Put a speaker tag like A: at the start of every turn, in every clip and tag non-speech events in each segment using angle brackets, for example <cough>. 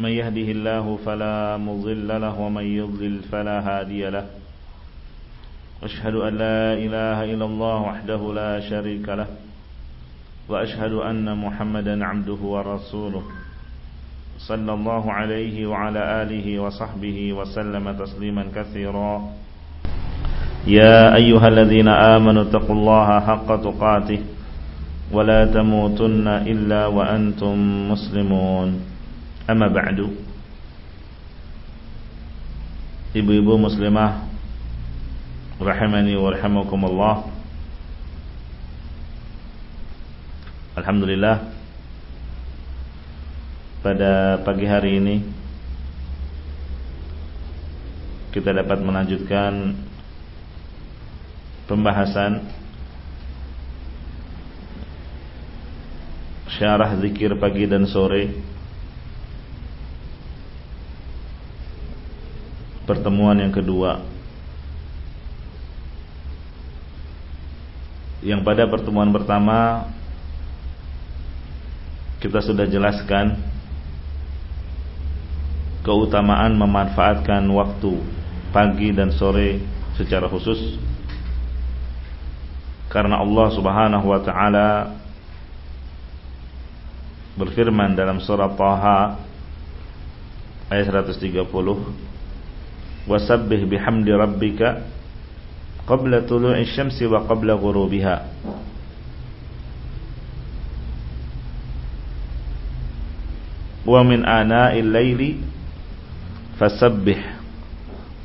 A: من يهده الله فلا مضل له ومن يضلل فلا هادي له. أشهد أن لا إله إلا الله وحده لا شريك له. وأشهد أن محمدا عبده ورسوله. صلى الله عليه وعلى آله وصحبه وسلم تسليما كثيرا. يا أيها الذين آمنوا اتقوا الله حق تقاته ولا تموتن إلا وأنتم مسلمون. Amma ba'du. Ibu-ibu muslimah Rahimani wa rahimakumullah. Alhamdulillah Pada pagi hari ini Kita dapat melanjutkan Pembahasan Syarah zikir pagi dan sore Pertemuan yang kedua. Yang pada pertemuan pertama kita sudah jelaskan keutamaan memanfaatkan waktu pagi dan sore secara khusus. Karena Allah Subhanahu wa taala berfirman dalam surah Taha ayat 130 wasabbih bihamdi rabbika qabla tulu'i syamsi wa qabla ghurubiha wa min ana'il laili fasabbih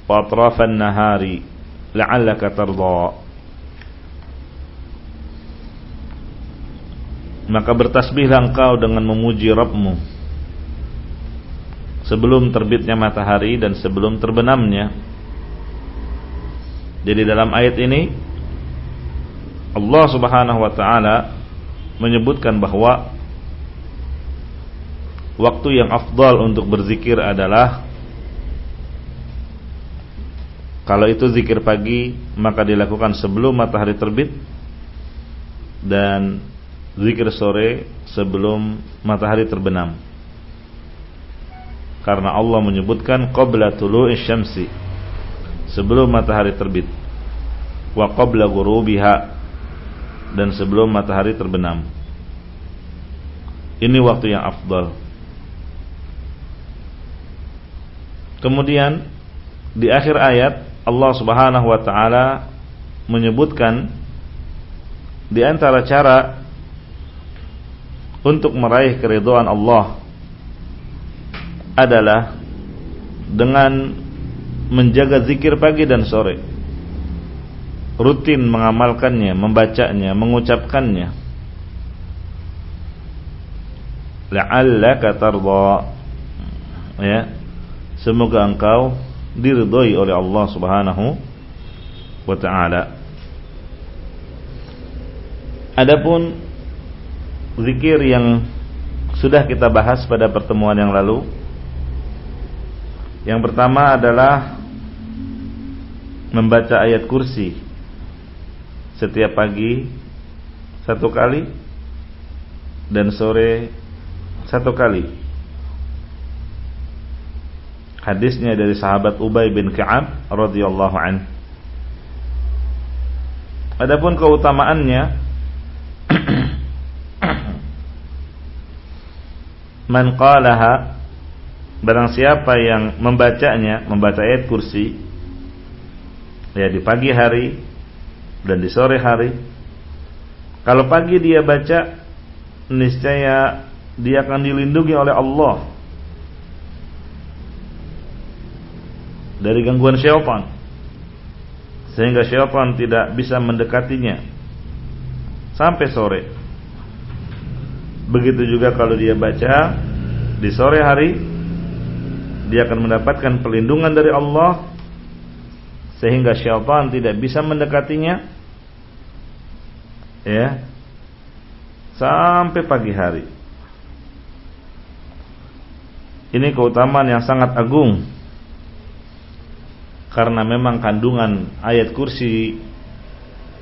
A: wa atrafan nahari la'allaka tardha maka bertasbihlah engkau dengan memuji Rabbmu sebelum terbitnya matahari dan sebelum terbenamnya jadi dalam ayat ini Allah Subhanahu wa taala menyebutkan bahwa waktu yang afdal untuk berzikir adalah kalau itu zikir pagi maka dilakukan sebelum matahari terbit dan zikir sore sebelum matahari terbenam. Karena Allah menyebutkan qabla tulu'i syamsi sebelum matahari terbit wa qabla ghurubiha dan sebelum matahari terbenam. Ini waktu yang afdal. Kemudian di akhir ayat Allah Subhanahu wa taala menyebutkan di antara cara untuk meraih keridhaan Allah adalah dengan menjaga zikir pagi dan sore. Rutin mengamalkannya, membacanya, mengucapkannya. La'allaka tardha. Ya, Semoga engkau diridhoi oleh Allah Subhanahu wa taala. Adapun zikir yang sudah kita bahas pada pertemuan yang lalu Yang pertama adalah membaca ayat kursi. Setiap pagi satu kali. Dan sore satu kali. Hadisnya dari sahabat Ubay bin Ka'ab radhiyallahu an. Adapun keutamaannya <clears throat> Man qalaha barang siapa yang membacanya, membaca ayat kursi ya di pagi hari dan di sore hari. Kalau pagi dia baca niscaya dia akan dilindungi oleh Allah. Dari gangguan syaitan. Sehingga syaitan tidak bisa mendekatinya. Sampai sore. Begitu juga kalau dia baca di sore hari dia akan mendapatkan perlindungan dari Allah sehingga syaitan tidak bisa mendekatinya. Ya. Sampai pagi hari. Ini keutamaan yang sangat agung. Karena memang kandungan ayat kursi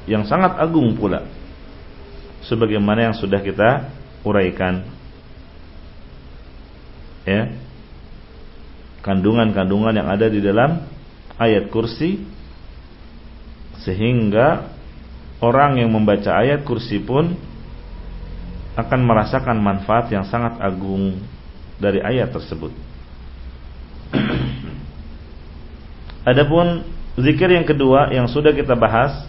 A: yang sangat agung pula. Sebagaimana yang sudah kita uraikan. Ya kandungan-kandungan yang ada di dalam ayat kursi sehingga orang yang membaca ayat kursi pun akan merasakan manfaat yang sangat agung dari ayat tersebut. <clears throat> Adapun zikir yang kedua yang sudah kita bahas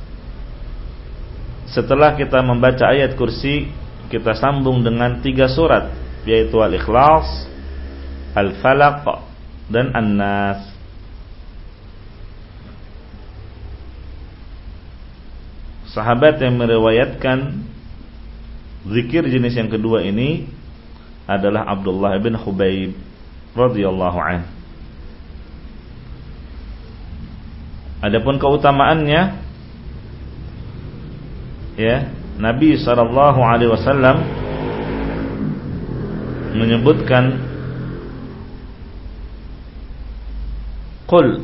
A: setelah kita membaca ayat kursi kita sambung dengan tiga surat yaitu Al-Ikhlas, Al-Falaq dan An-Nas. Sahabat yang meriwayatkan zikir jenis yang kedua ini adalah Abdullah bin Khubaib radhiyallahu an. Adapun keutamaannya ya, Nabi sallallahu alaihi wasallam menyebutkan Qul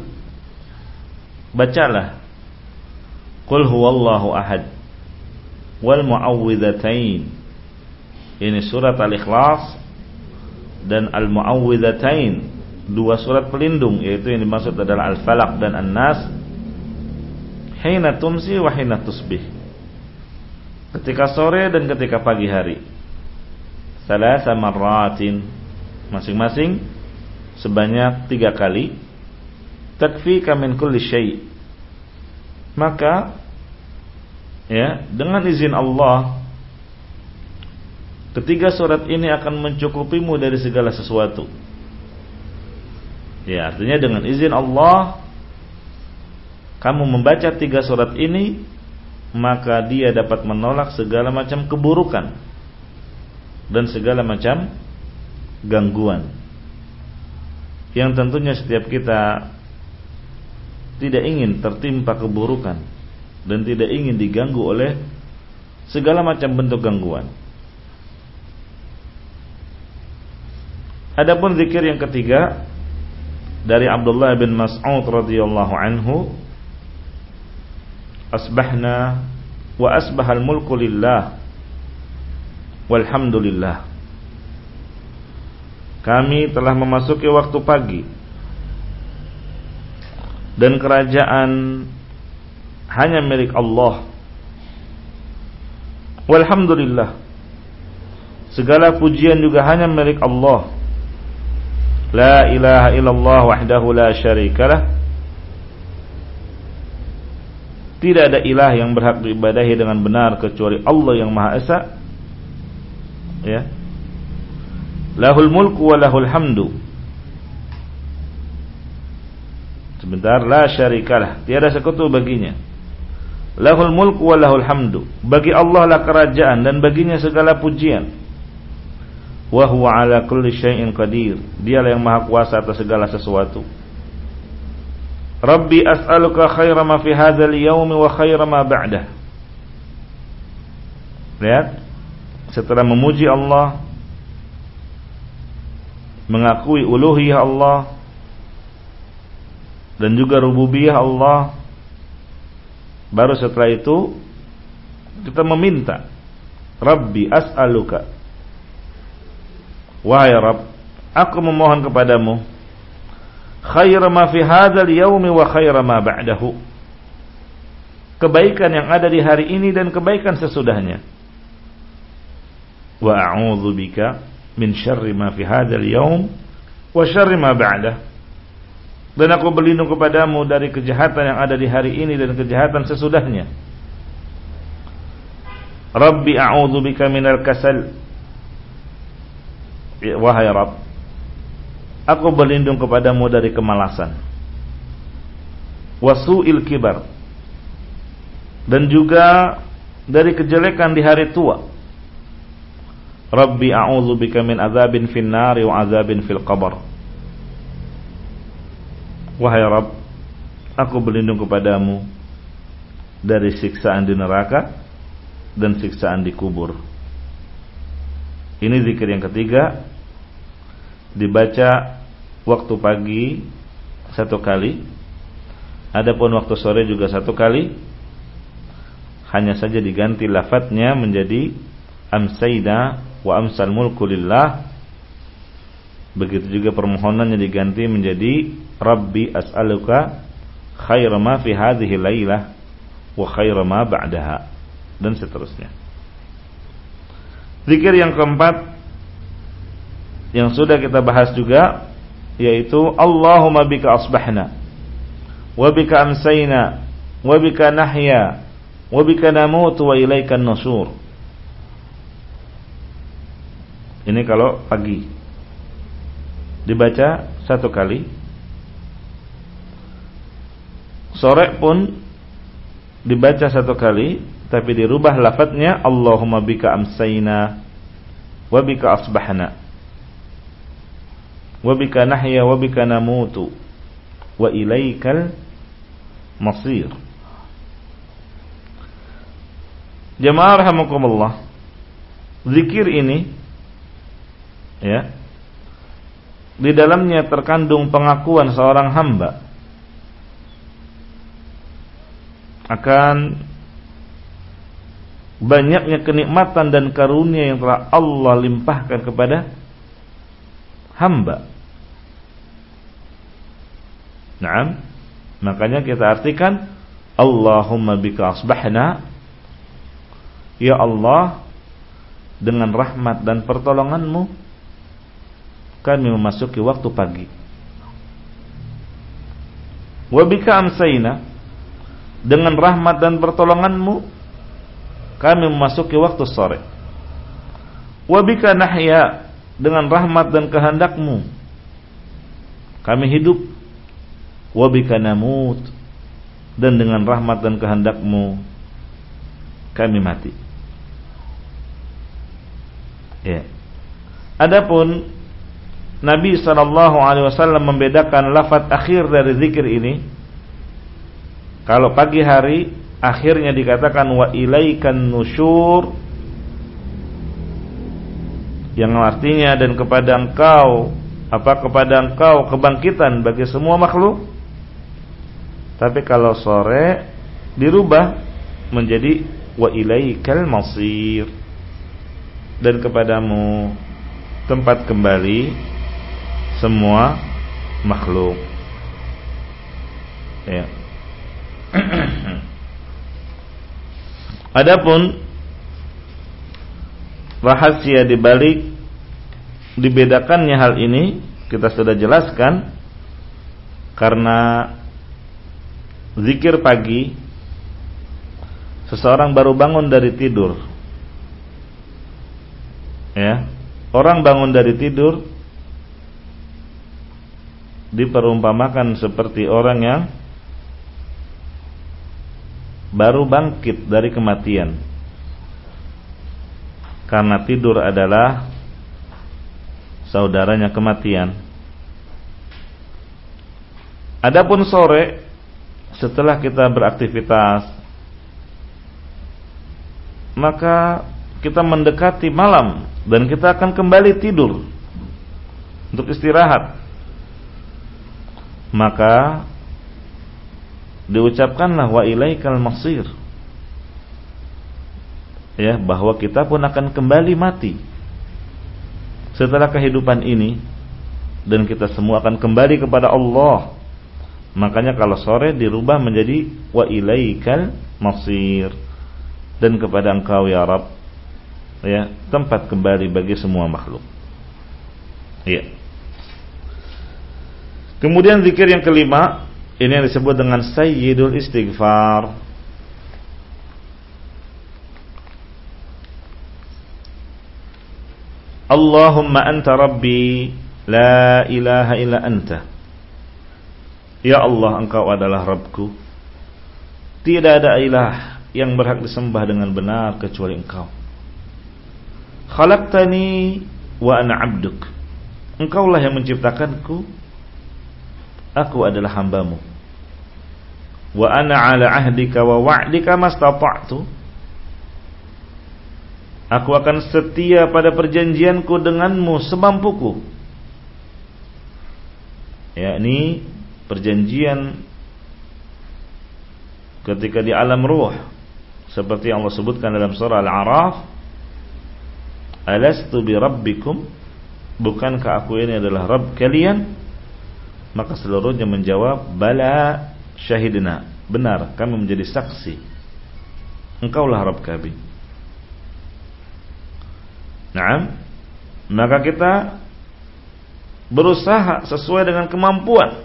A: bacalah Qul huwallahu ahad wal muawwidzatain. Ini surat Al-Ikhlas dan Al-Muawwidzatain, dua surat pelindung yaitu yang dimaksud adalah Al-Falaq dan An-Nas. Hina tumsi wa hina tusbih. Ketika sore dan ketika pagi hari. Salasa marratin masing-masing sebanyak tiga kali. Takfika min kulli syai' maka ya dengan izin Allah ketiga surat ini akan mencukupimu dari segala sesuatu. Ya artinya dengan izin Allah kamu membaca tiga surat ini maka dia dapat menolak segala macam keburukan dan segala macam gangguan. Yang tentunya setiap kita tidak ingin tertimpa keburukan dan tidak ingin diganggu oleh segala macam bentuk gangguan. Adapun zikir yang ketiga dari Abdullah bin Mas'ud radhiyallahu anhu Asbahna wa asbahal mulku lillah walhamdulillah Kami telah memasuki waktu pagi dan kerajaan hanya milik Allah. Walhamdulillah. Segala pujian juga hanya milik Allah. La ilaha illallah wahdahu la syarikalah. Tidak ada ilah yang berhak diibadahi dengan benar kecuali Allah yang Maha Esa. Ya. Lahul mulku wa lahul hamdu. Sebentar, la syarikalah, tiada sekutu baginya. Lahul mulku wa lahul hamdu. Bagi Allah lah kerajaan dan baginya segala pujian. Wa huwa ala kulli syai'in qadir. Dialah yang maha kuasa atas segala sesuatu. Rabbi as'aluka khaira ma fi hadzal yaumi wa khaira ma ba'dah. Lihat, setelah memuji Allah, mengakui uluhiyah Allah, dan juga rububiyah Allah. Baru setelah itu kita meminta Rabbi as'aluka. Wahai Rabb aku memohon kepadamu khair ma fi hadzal yaumi wa khair ma ba'dahu. Kebaikan yang ada di hari ini dan kebaikan sesudahnya. Wa a'udzu bika min syarri ma fi hadzal yaum wa syarri ma ba'dahu dan aku berlindung kepadamu dari kejahatan yang ada di hari ini dan kejahatan sesudahnya. Rabbi a'udzu bika minal kasal. Ya, wahai Rabb, aku berlindung kepadamu dari kemalasan. Wasu'il kibar. Dan juga dari kejelekan di hari tua. Rabbi a'udzu bika min azabin fin nari wa azabin fil qabr Wahai Rabb, aku berlindung kepadamu dari siksaan di neraka dan siksaan di kubur. Ini zikir yang ketiga dibaca waktu pagi satu kali, adapun waktu sore juga satu kali. Hanya saja diganti lafadznya menjadi amsayna wa amsal mulku lillah. Begitu juga permohonannya diganti menjadi Rabbi as'aluka khair ma fi hadhihi lailah wa khair ma ba'daha dan seterusnya. Zikir yang keempat yang sudah kita bahas juga yaitu Allahumma bika asbahna wa bika amsayna wa bika nahya wa bika namut wa ilaikan nusur. Ini kalau pagi dibaca satu kali Sore pun dibaca satu kali tapi dirubah lafadznya Allahumma bika amsayna wa bika asbahna wa bika nahya wa bika namutu wa ilaikal masir. Jemaah rahimakumullah zikir ini ya di dalamnya terkandung pengakuan seorang hamba akan banyaknya kenikmatan dan karunia yang telah Allah limpahkan kepada hamba. Naam. Makanya kita artikan Allahumma bika asbahna Ya Allah dengan rahmat dan pertolonganmu kami memasuki waktu pagi. Wa bika amsayna dengan rahmat dan pertolonganmu kami memasuki waktu sore. Wabika nahya dengan rahmat dan kehendakmu kami hidup. Wabika namut dan dengan rahmat dan kehendakmu kami mati. Ya. Adapun Nabi sallallahu alaihi wasallam membedakan lafaz akhir dari zikir ini kalau pagi hari akhirnya dikatakan wa ilaikan nusyur yang artinya dan kepada engkau apa kepada engkau kebangkitan bagi semua makhluk. Tapi kalau sore dirubah menjadi wa ilaikal masir dan kepadamu tempat kembali semua makhluk. Ya. <clears throat> Adapun rahasia di balik dibedakannya hal ini kita sudah jelaskan karena zikir pagi seseorang baru bangun dari tidur. Ya orang bangun dari tidur diperumpamakan seperti orang yang baru bangkit dari kematian. Karena tidur adalah saudaranya kematian. Adapun sore setelah kita beraktivitas maka kita mendekati malam dan kita akan kembali tidur untuk istirahat. Maka diucapkanlah wa ilaikal masir. Ya bahwa kita pun akan kembali mati. Setelah kehidupan ini dan kita semua akan kembali kepada Allah. Makanya kalau sore dirubah menjadi wa ilaikal masir. Dan kepada engkau ya Rab ya tempat kembali bagi semua makhluk. Ya. Kemudian zikir yang kelima ini yang disebut dengan Sayyidul Istighfar. Allahumma anta rabbi la ilaha illa anta. Ya Allah, engkau adalah Rabbku. Tidak ada ilah yang berhak disembah dengan benar kecuali engkau. Khalaqtani wa ana abduk. Engkaulah yang menciptakanku aku adalah hambamu. Wa ana ala ahdika wa wa'dika mastata'tu. Aku akan setia pada perjanjianku denganmu semampuku. Yakni perjanjian ketika di alam ruh seperti yang Allah sebutkan dalam surah Al-A'raf Alastu bi rabbikum bukankah aku ini adalah Rabb kalian maka seluruhnya menjawab bala syahidina benar kami menjadi saksi. Engkaulah Rabb kami. Nah, maka kita berusaha sesuai dengan kemampuan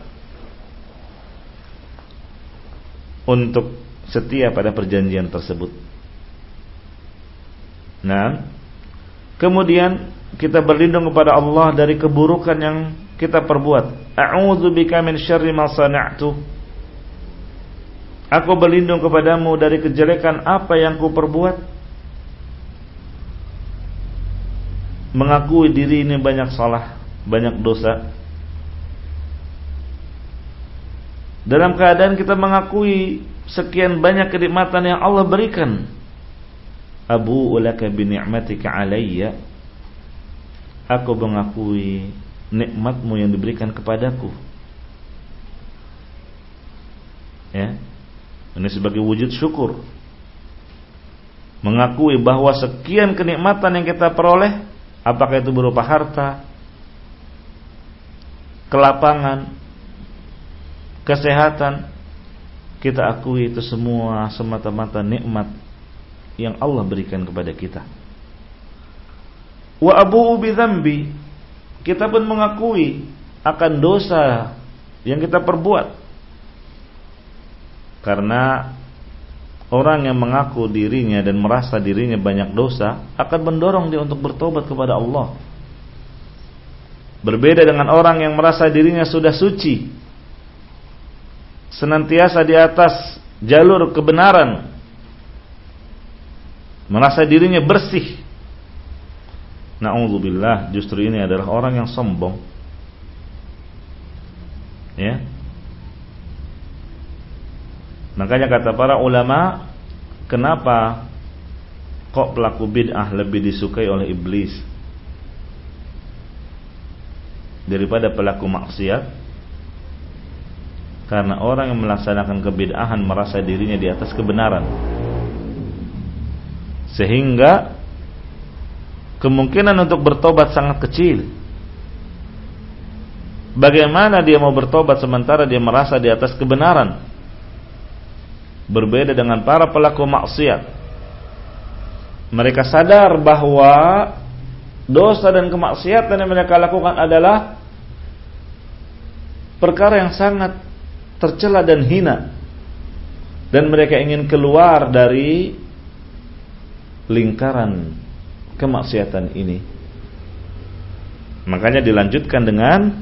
A: untuk setia pada perjanjian tersebut. Nah, kemudian kita berlindung kepada Allah dari keburukan yang kita perbuat. A'udzubika min syarri ma sana'tu. Aku berlindung kepadamu dari kejelekan apa yang ku perbuat. Mengakui diri ini banyak salah, banyak dosa. Dalam keadaan kita mengakui sekian banyak kenikmatan yang Allah berikan. Abu ulaka bi ni'matika alayya. Aku mengakui nikmatmu yang diberikan kepadaku. Ya. Ini sebagai wujud syukur. Mengakui bahwa sekian kenikmatan yang kita peroleh, apakah itu berupa harta, kelapangan, kesehatan, kita akui itu semua semata-mata nikmat yang Allah berikan kepada kita. Wa abu dzambi kita pun mengakui akan dosa yang kita perbuat. Karena orang yang mengaku dirinya dan merasa dirinya banyak dosa akan mendorong dia untuk bertobat kepada Allah. Berbeda dengan orang yang merasa dirinya sudah suci senantiasa di atas jalur kebenaran merasa dirinya bersih Na'udzubillah justru ini adalah orang yang sombong. Ya. Makanya kata para ulama kenapa kok pelaku bid'ah lebih disukai oleh iblis daripada pelaku maksiat? Karena orang yang melaksanakan kebid'ahan merasa dirinya di atas kebenaran. Sehingga kemungkinan untuk bertobat sangat kecil. Bagaimana dia mau bertobat sementara dia merasa di atas kebenaran? Berbeda dengan para pelaku maksiat. Mereka sadar bahwa dosa dan kemaksiatan yang mereka lakukan adalah perkara yang sangat tercela dan hina dan mereka ingin keluar dari lingkaran kemaksiatan ini makanya dilanjutkan dengan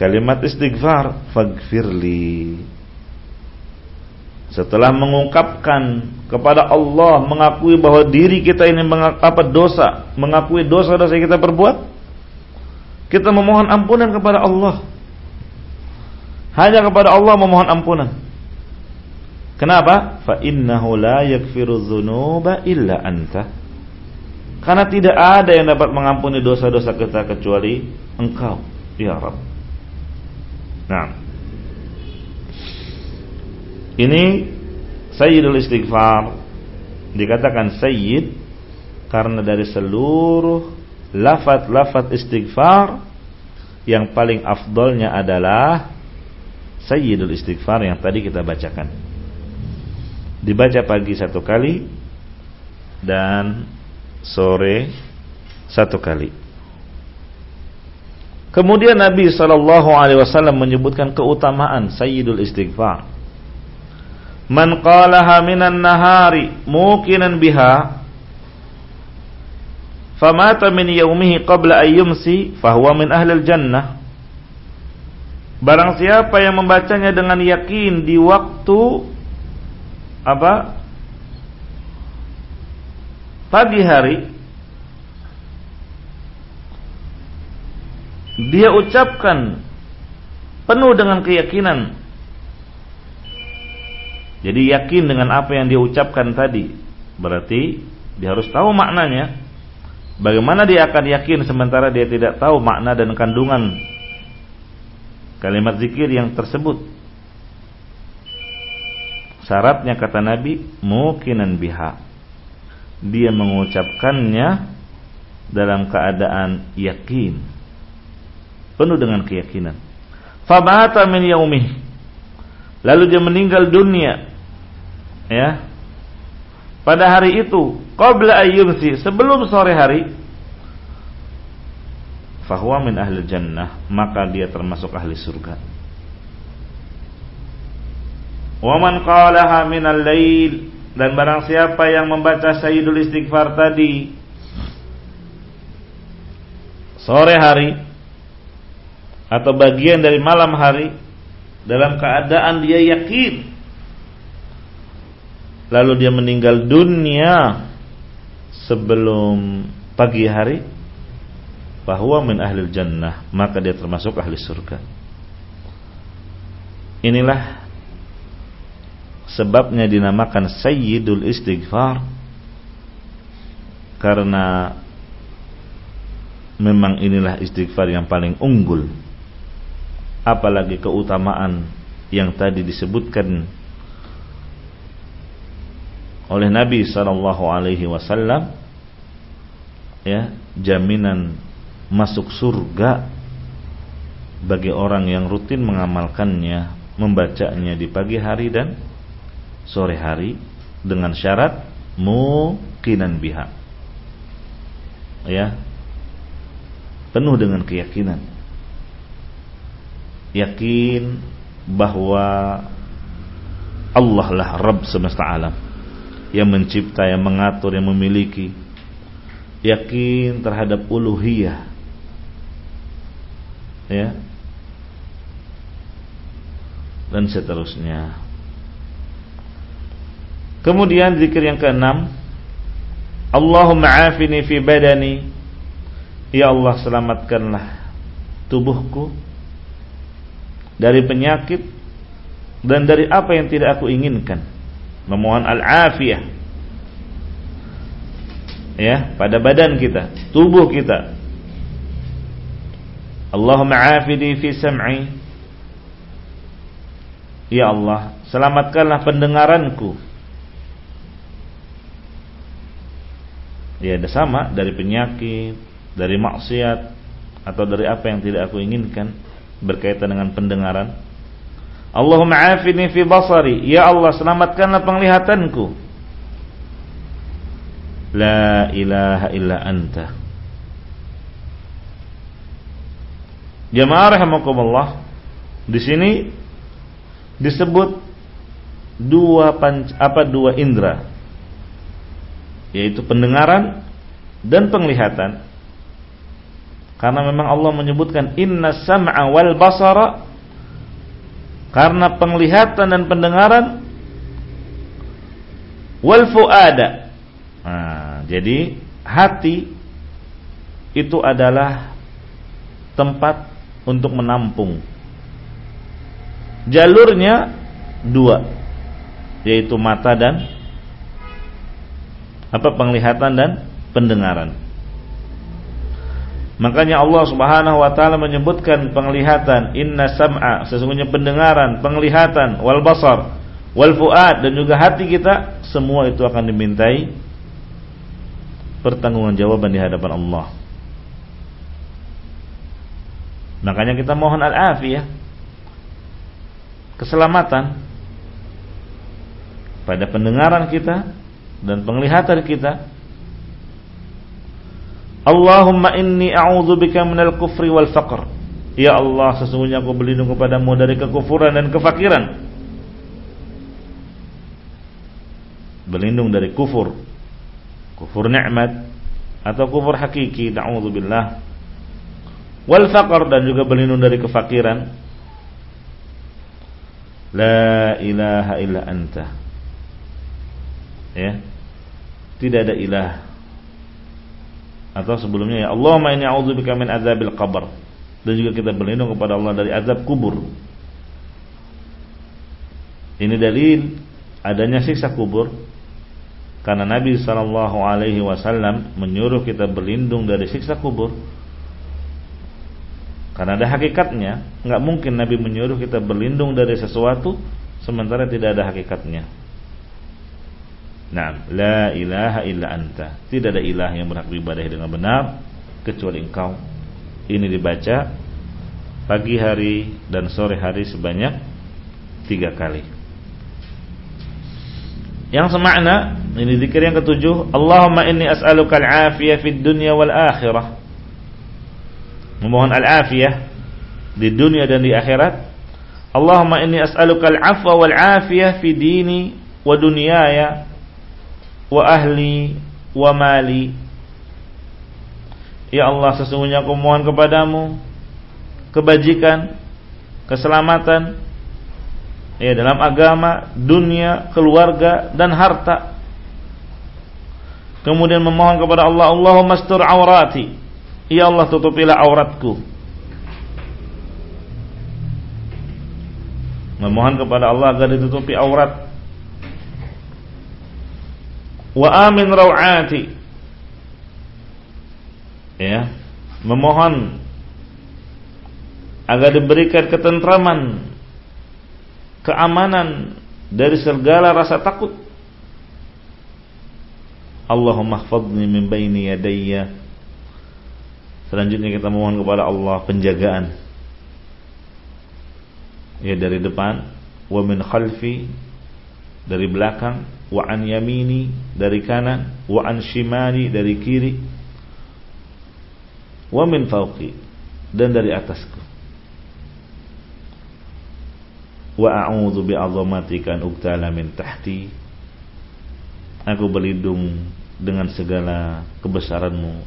A: kalimat istighfar faghfirli setelah mengungkapkan kepada Allah mengakui bahwa diri kita ini apa dosa mengakui dosa-dosa yang kita perbuat kita memohon ampunan kepada Allah hanya kepada Allah memohon ampunan. Kenapa? Fa innahu la yakfiru dzunuba illa anta. Karena tidak ada yang dapat mengampuni dosa-dosa kita kecuali Engkau, ya Rabb. Nah. Ini Sayyidul Istighfar dikatakan sayyid karena dari seluruh lafat-lafat istighfar yang paling afdolnya adalah Sayyidul istighfar yang tadi kita bacakan Dibaca pagi satu kali Dan sore satu kali Kemudian Nabi SAW menyebutkan keutamaan Sayyidul istighfar Man qalaha minan nahari mukinan biha famata min yaumihi qabla ayyumsi fahuwa min ahlil jannah Barang siapa yang membacanya dengan yakin di waktu apa? Pagi hari dia ucapkan penuh dengan keyakinan. Jadi yakin dengan apa yang dia ucapkan tadi. Berarti dia harus tahu maknanya. Bagaimana dia akan yakin sementara dia tidak tahu makna dan kandungan kalimat zikir yang tersebut? Syaratnya kata Nabi mukinan biha. Dia mengucapkannya dalam keadaan yakin. Penuh dengan keyakinan. Fabata min yaumih. Lalu dia meninggal dunia. Ya. Pada hari itu qabla ayyumsi sebelum sore hari fahuwa min ahli jannah maka dia termasuk ahli surga wa man qalaha min al-lail dan barang siapa yang membaca sayyidul istighfar tadi sore hari atau bagian dari malam hari dalam keadaan dia yakin lalu dia meninggal dunia sebelum pagi hari bahwa min ahli jannah maka dia termasuk ahli surga. Inilah sebabnya dinamakan sayyidul istighfar karena memang inilah istighfar yang paling unggul. Apalagi keutamaan yang tadi disebutkan oleh Nabi sallallahu alaihi wasallam ya jaminan masuk surga bagi orang yang rutin mengamalkannya membacanya di pagi hari dan sore hari dengan syarat mukinan biha ya penuh dengan keyakinan yakin bahwa Allah lah Rabb semesta alam yang mencipta, yang mengatur, yang memiliki. Yakin terhadap uluhiyah. Ya. Dan seterusnya. Kemudian zikir yang keenam, Allahumma afini fi badani. Ya Allah selamatkanlah tubuhku dari penyakit dan dari apa yang tidak aku inginkan memohon al-afiyah ya pada badan kita, tubuh kita. Allahumma afini fi sam'i. Ya Allah, selamatkanlah pendengaranku. Ya, ada sama dari penyakit, dari maksiat atau dari apa yang tidak aku inginkan berkaitan dengan pendengaran. Allahumma afini fi basari. Ya Allah, selamatkanlah penglihatanku. La ilaha illa anta. Jamaah rahimakumullah. Di sini disebut dua panc, apa dua indera yaitu pendengaran dan penglihatan karena memang Allah menyebutkan inna sam'a wal basara karena penglihatan dan pendengaran wal fuada. Nah, jadi hati itu adalah tempat untuk menampung. Jalurnya dua, yaitu mata dan apa penglihatan dan pendengaran. Makanya Allah Subhanahu wa taala menyebutkan penglihatan, inna sam'a, sesungguhnya pendengaran, penglihatan, wal basar, wal fuad dan juga hati kita semua itu akan dimintai pertanggungjawaban di hadapan Allah. Makanya kita mohon al-afiyah. Keselamatan pada pendengaran kita dan penglihatan kita Allahumma inni a'udzubika minal kufri wal faqr. Ya Allah, sesungguhnya aku berlindung kepadamu dari kekufuran dan kefakiran. Berlindung dari kufur. Kufur nikmat atau kufur hakiki, na'udzubillah. Wal faqr dan juga berlindung dari kefakiran. La ilaha illa anta. Ya. Tidak ada ilah atau sebelumnya ya Allahumma inni a'udzubika min adzabil qabr dan juga kita berlindung kepada Allah dari azab kubur. Ini dalil adanya siksa kubur karena Nabi Shallallahu Alaihi Wasallam menyuruh kita berlindung dari siksa kubur. Karena ada hakikatnya, nggak mungkin Nabi menyuruh kita berlindung dari sesuatu sementara tidak ada hakikatnya. Nah, la ilaha illa anta. Tidak ada ilah yang berhak diibadahi dengan benar kecuali engkau. Ini dibaca pagi hari dan sore hari sebanyak tiga kali. Yang semakna ini zikir yang ketujuh, Allahumma inni as'aluka al-afiyah fid dunya wal akhirah. Memohon al-afiyah di dunia dan di akhirat. Allahumma inni as'aluka al-afwa wal afiyah fi dini wa dunyaya wa ahli wa mali. Ya Allah, sesungguhnya aku mohon kepadamu kebajikan, keselamatan ya dalam agama, dunia, keluarga dan harta. Kemudian memohon kepada Allah, Allahumma astur aurati. Ya Allah tutupilah auratku. Memohon kepada Allah agar ditutupi aurat. Wa amin rawati. Ya, memohon agar diberikan ketentraman keamanan dari segala rasa takut. Allahumma hfadni min baini yadayya. Selanjutnya kita mohon kepada Allah penjagaan. Ya dari depan, wa min khalfi dari belakang, wa an yamini dari kanan, wa an shimali dari kiri, wa min fawqi dan dari atasku. wa a'udzu bi'azamatika an uqtala min tahti. Aku berlindung dengan segala kebesaranmu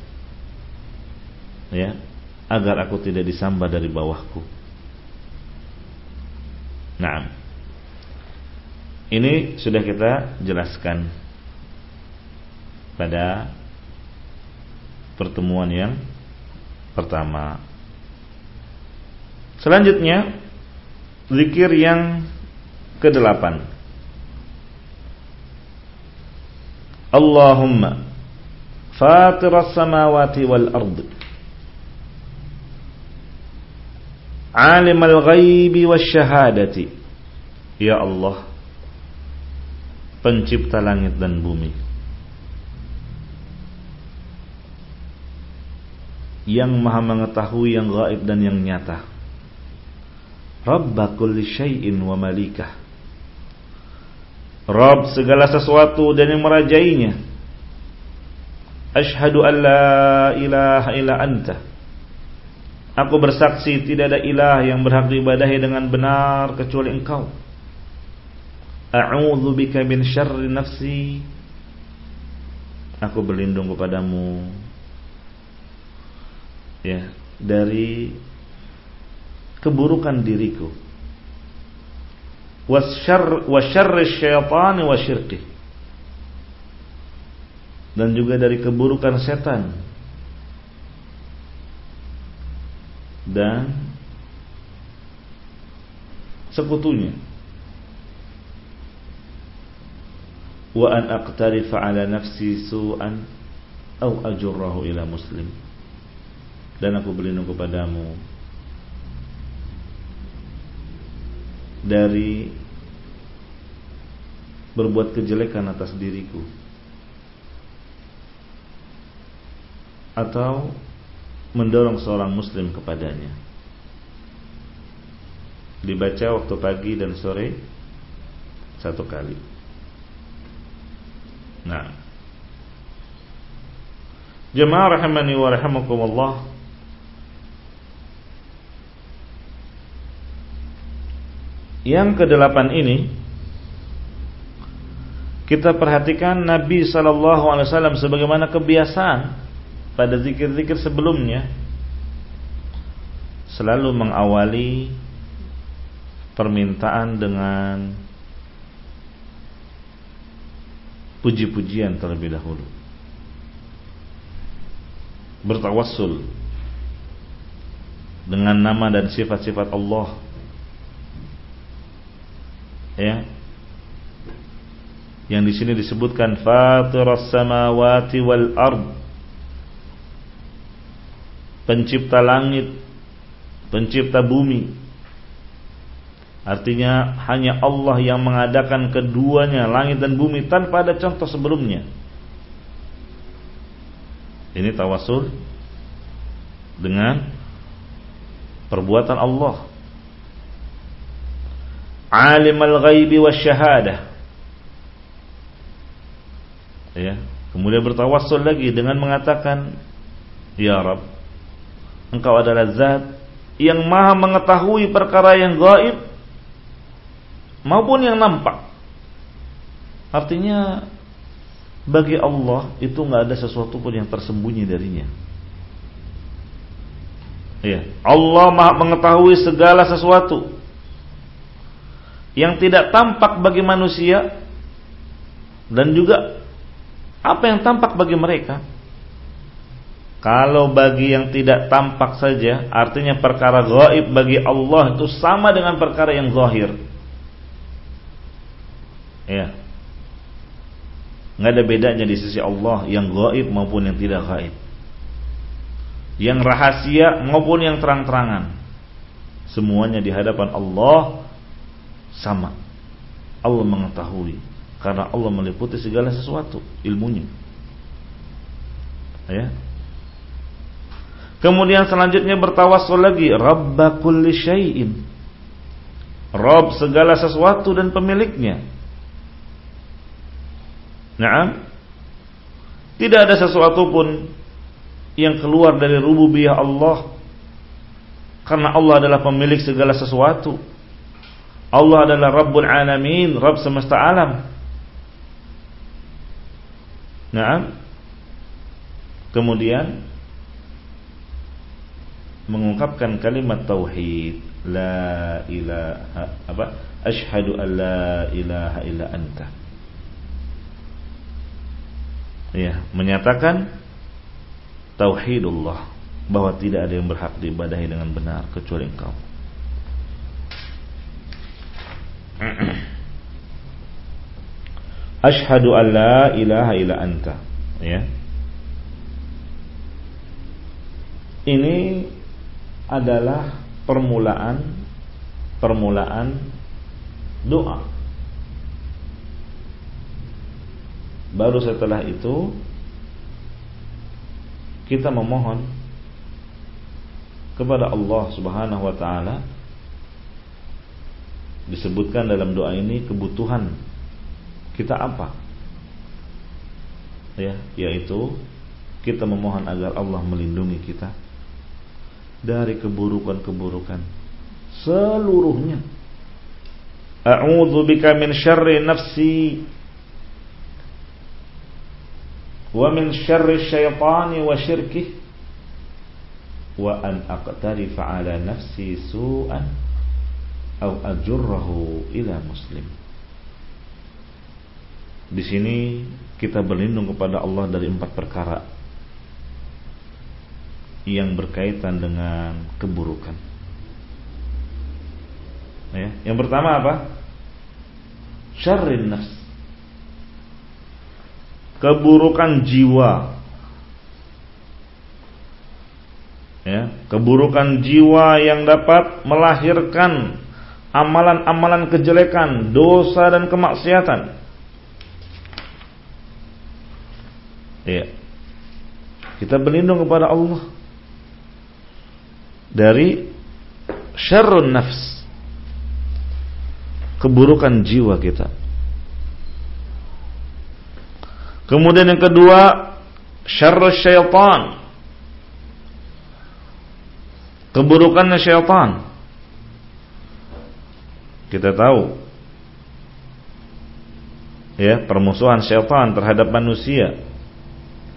A: ya agar aku tidak disamba dari bawahku. Nah ini sudah kita jelaskan pada pertemuan yang pertama selanjutnya Zikir yang kedelapan. Allahumma fatir as-samawati wal ard. Alim al-ghaibi wasyahadati. Ya Allah, pencipta langit dan bumi. Yang maha mengetahui yang gaib dan yang nyata. Rabba kulli syai'in wa malikah. Rabb segala sesuatu dan yang merajainya. Ashhadu an la ilaha illa anta. Aku bersaksi tidak ada ilah yang berhak diibadahi dengan benar kecuali engkau. A'udzu bika min syarri nafsi. Aku berlindung kepadamu. Ya dari keburukan diriku. Wasyarri syaitani wasyirki dan juga dari keburukan setan. Dan sekutunya wa an aqtarifa ala nafsi su'an au ajurrahu ila muslim. Dan aku berlindung kepadamu dari berbuat kejelekan atas diriku. Atau mendorong seorang muslim kepadanya. Dibaca waktu pagi dan sore satu kali nah. Jemaah rahimani wa rahimakumullah. Yang kedelapan ini kita perhatikan Nabi Wasallam sebagaimana kebiasaan pada zikir-zikir sebelumnya. Selalu mengawali permintaan dengan puji-pujian terlebih dahulu bertawassul dengan nama dan sifat-sifat Allah. Ya. Yang di sini disebutkan Fatiras samawati wal ard. Pencipta langit, pencipta bumi. Artinya hanya Allah yang mengadakan keduanya, langit dan bumi tanpa ada contoh sebelumnya. Ini tawasul dengan perbuatan Allah. Alim al-ghaibi wa syahadah. Ya, kemudian bertawassul lagi dengan mengatakan, "Ya Rabb, Engkau adalah zat yang maha mengetahui perkara yang gaib maupun yang nampak." Artinya bagi Allah itu nggak ada sesuatu pun yang tersembunyi darinya. Ya, Allah Maha mengetahui segala sesuatu yang tidak tampak bagi manusia dan juga apa yang tampak bagi mereka. Kalau bagi yang tidak tampak saja, artinya perkara gaib bagi Allah itu sama dengan perkara yang zahir. Ya. Nggak ada bedanya di sisi Allah yang gaib maupun yang tidak gaib yang rahasia maupun yang terang-terangan. Semuanya di hadapan Allah sama. Allah mengetahui karena Allah meliputi segala sesuatu ilmunya. Ya. Kemudian selanjutnya bertawassul lagi Rabba kulli syai'in. Rabb segala sesuatu dan pemiliknya. Nah, tidak ada sesuatu pun yang keluar dari rububiyah Allah karena Allah adalah pemilik segala sesuatu. Allah adalah Rabbul Alamin Rabb semesta alam. Nah Kemudian Mengungkapkan kalimat Tauhid La ilaha Apa? Ashhadu an la ilaha illa anta Ya Menyatakan tauhidullah bahwa tidak ada yang berhak diibadahi dengan benar kecuali engkau. <clears throat> Ashhadu an la ilaha illa anta. Ya. Ini adalah permulaan permulaan doa. Baru setelah itu kita memohon kepada Allah Subhanahu wa taala disebutkan dalam doa ini kebutuhan kita apa? Ya, yaitu kita memohon agar Allah melindungi kita dari keburukan-keburukan seluruhnya. A'udzu bika min syarri nafsi syaitani wa syirkih wa an aqtarifa ala nafsi su'an au ajurrahu ila muslim di sini kita berlindung kepada Allah dari empat perkara yang berkaitan dengan keburukan. Ya, yang pertama apa? Syarrin nafs keburukan jiwa. Ya, keburukan jiwa yang dapat melahirkan amalan-amalan kejelekan, dosa dan kemaksiatan. Ya. Kita berlindung kepada Allah dari syarrun nafs. Keburukan jiwa kita. Kemudian yang kedua, syarrus syaitan. Keburukannya syaitan. Kita tahu ya, permusuhan syaitan terhadap manusia.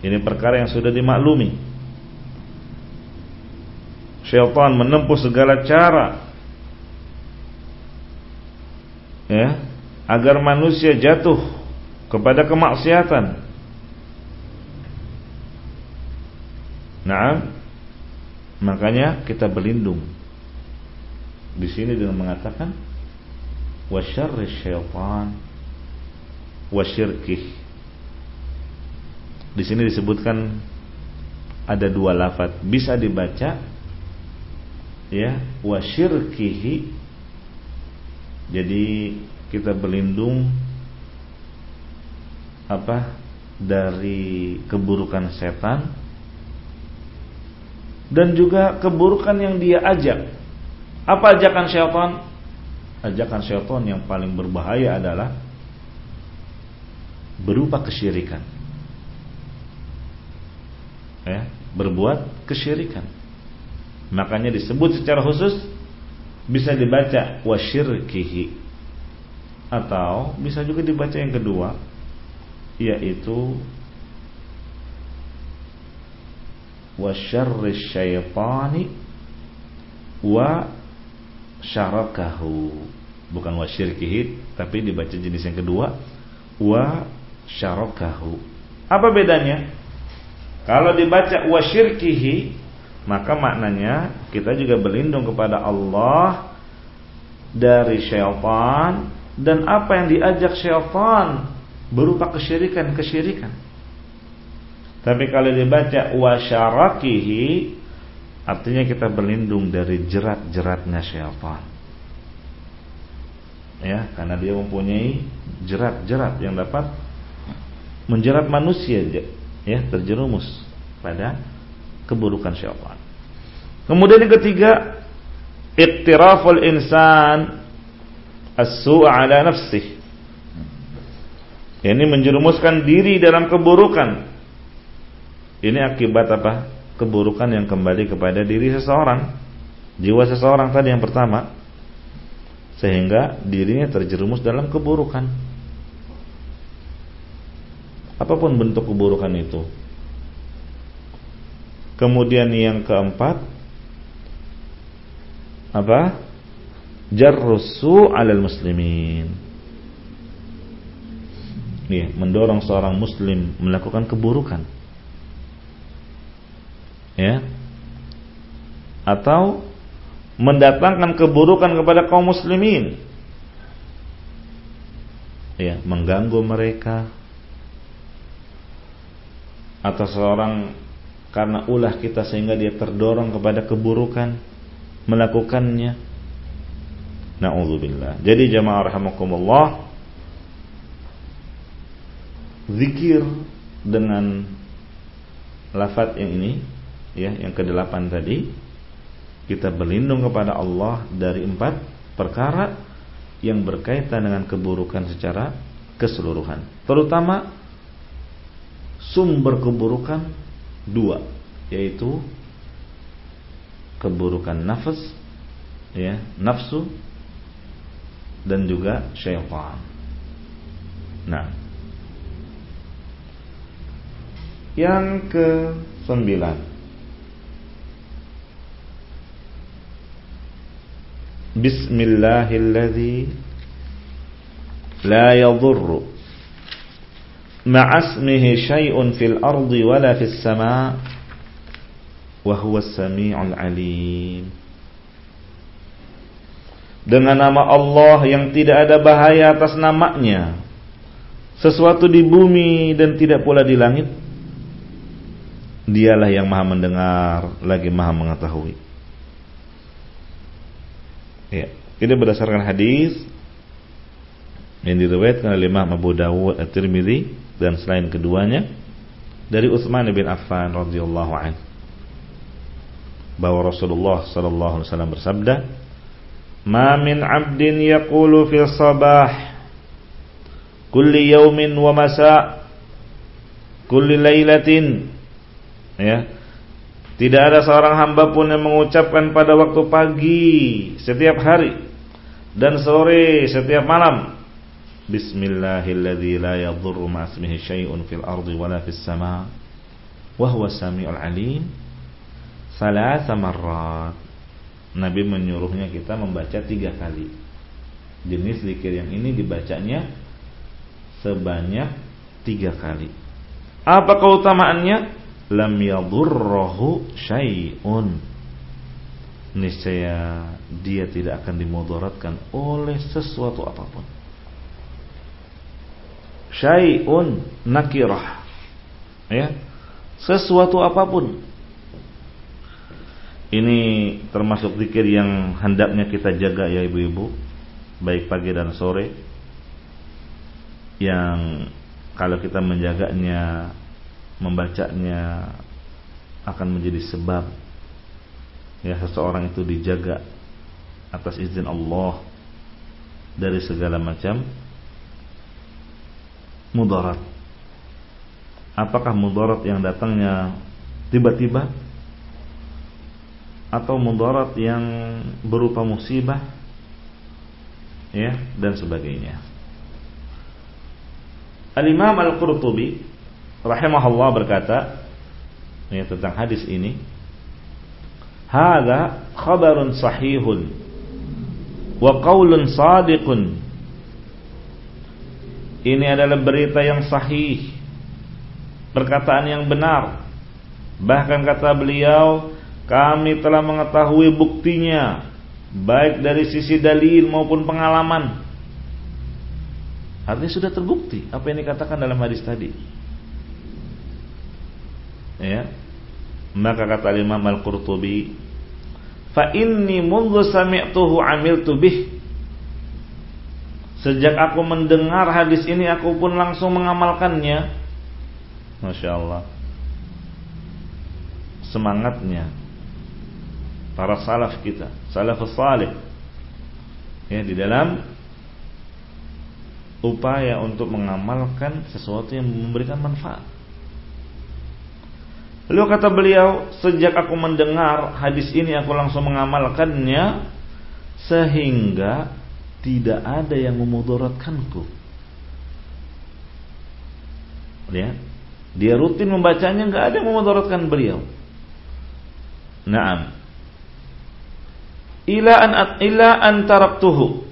A: Ini perkara yang sudah dimaklumi. Syaitan menempuh segala cara ya, agar manusia jatuh kepada kemaksiatan. Nah, Makanya kita berlindung. Di sini dengan mengatakan wasyarri syaitan wasyirkih. Di sini disebutkan ada dua lafaz. Bisa dibaca ya wasyirkihi jadi kita berlindung apa dari keburukan setan dan juga keburukan yang dia ajak. Apa ajakan syaitan? Ajakan syaitan yang paling berbahaya adalah berupa kesyirikan. Ya, berbuat kesyirikan. Makanya disebut secara khusus bisa dibaca wasyirkihi atau bisa juga dibaca yang kedua yaitu wasyarri syaitani wa syarakahu. Bukan wasyirkihi tapi dibaca jenis yang kedua wa syarakahu. Apa bedanya? Kalau dibaca wasyirkihi maka maknanya kita juga berlindung kepada Allah dari syaitan dan apa yang diajak syaitan berupa kesyirikan-kesyirikan. Tapi kalau dibaca wasyarakihi artinya kita berlindung dari jerat-jeratnya syaitan. Ya, karena dia mempunyai jerat-jerat yang dapat menjerat manusia ya, terjerumus pada keburukan syaitan. Kemudian yang ketiga, iktiraful insan as-su'a ala nafsihi ini menjerumuskan diri dalam keburukan. Ini akibat apa? Keburukan yang kembali kepada diri seseorang. Jiwa seseorang tadi yang pertama. Sehingga dirinya terjerumus dalam keburukan. Apa pun bentuk keburukan itu. Kemudian yang keempat apa? Jarrusu alal muslimin ya, mendorong seorang muslim melakukan keburukan ya. Atau mendatangkan keburukan kepada kaum muslimin. Ya mengganggu mereka. Atau seorang karena ulah kita sehingga dia terdorong kepada keburukan melakukannya. Naudzubillah. Jadi jamaah rahimakumullah zikir dengan lafaz yang ini ya yang kedelapan tadi. Kita berlindung kepada Allah dari empat perkara yang berkaitan dengan keburukan secara keseluruhan. Terutama sumber keburukan dua yaitu keburukan nafas ya nafsu dan juga syaitan. Nah. Yang ke sembilan Bismillahilladzi La yadurru Ma'asmihi syai'un fil ardi wala fis sama' Wahuwa sami'ul alim. Dengan nama Allah yang tidak ada bahaya atas namanya Sesuatu di bumi dan tidak pula di langit Dialah yang maha mendengar Lagi maha mengetahui Ya Ini berdasarkan hadis Yang diriwayatkan oleh Imam Abu Dawud At-Tirmidzi Dan selain keduanya Dari Utsman bin Affan radhiyallahu anhu. Bahwa Rasulullah sallallahu alaihi wasallam bersabda, "Ma min 'abdin yaqulu fi sabah kulli yawmin wa masa kulli lailatin ya tidak ada seorang hamba pun yang mengucapkan pada waktu pagi setiap hari dan sore setiap malam Bismillahilladzi la yadhurru fil ardi fis sama' wa alim. Salasa Nabi menyuruhnya kita membaca tiga kali. Jenis zikir yang ini dibacanya sebanyak tiga kali. Apa keutamaannya lam yadurruhu syai'un niscaya dia tidak akan dimudaratkan oleh sesuatu apa pun. Syai'un nakirah. Ya. Sesuatu apa pun. Ini termasuk zikir yang hendaknya kita jaga ya ibu-ibu, baik pagi dan sore. Yang kalau kita menjaganya, membacanya akan menjadi sebab ya seseorang itu dijaga atas izin Allah dari segala macam mudarat. Apakah mudarat yang datangnya tiba-tiba atau mudarat yang berupa musibah ya dan sebagainya. Al-Imam Al-Qurtubi rahimahullah berkata ya tentang hadis ini Hada khabarun sahihun wa qaulun sadiqun. Ini adalah berita yang sahih, perkataan yang benar. Bahkan kata beliau, kami telah mengetahui buktinya, baik dari sisi dalil maupun pengalaman. Artinya sudah terbukti apa yang dikatakan dalam hadis tadi. Ya, maka kata Imam Al-Qurtubi, "Fa inni mundu sami'tuhu amiltu bih." Sejak aku mendengar hadis ini aku pun langsung mengamalkannya. Masya Allah Semangatnya Para salaf kita Salafus salih Ya di dalam Upaya untuk mengamalkan Sesuatu yang memberikan manfaat Beliau kata beliau, sejak aku mendengar hadis ini aku langsung mengamalkannya sehingga tidak ada yang memudaratkanku. Ya. Dia rutin membacanya nggak ada yang memudaratkan beliau. Naam. Ila an ila an taraktuhu.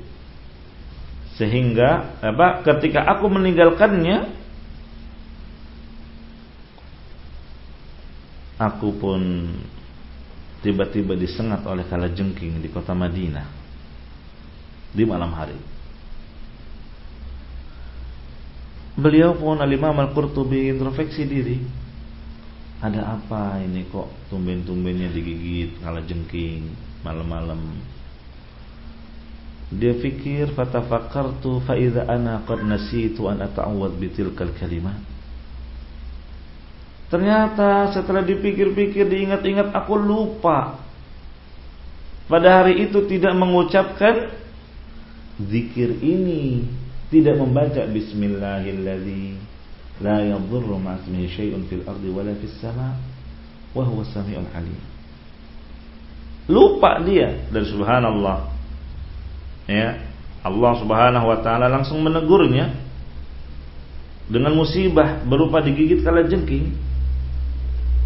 A: Sehingga apa ketika aku meninggalkannya aku pun tiba-tiba disengat oleh kala jengking di kota Madinah di malam hari. Beliau pun Al-Imam Al-Qurtubi introspeksi diri. Ada apa ini kok tumben-tumbennya digigit kala jengking malam-malam. Dia fikir fatafakkartu fa idza ana qad nasitu an ata'awwad bitilkal kalimat. Ternyata setelah dipikir-pikir diingat-ingat aku lupa. Pada hari itu tidak mengucapkan Zikir ini. Tidak membaca Bismillahilladzi La yadhurru ma'asmihi syai'un fil ardi wala fis sama Wa huwa sami'ul alim. Lupa dia. Dari subhanallah. Ya. Allah subhanahu wa ta'ala langsung menegurnya Dengan musibah berupa digigit kala jengking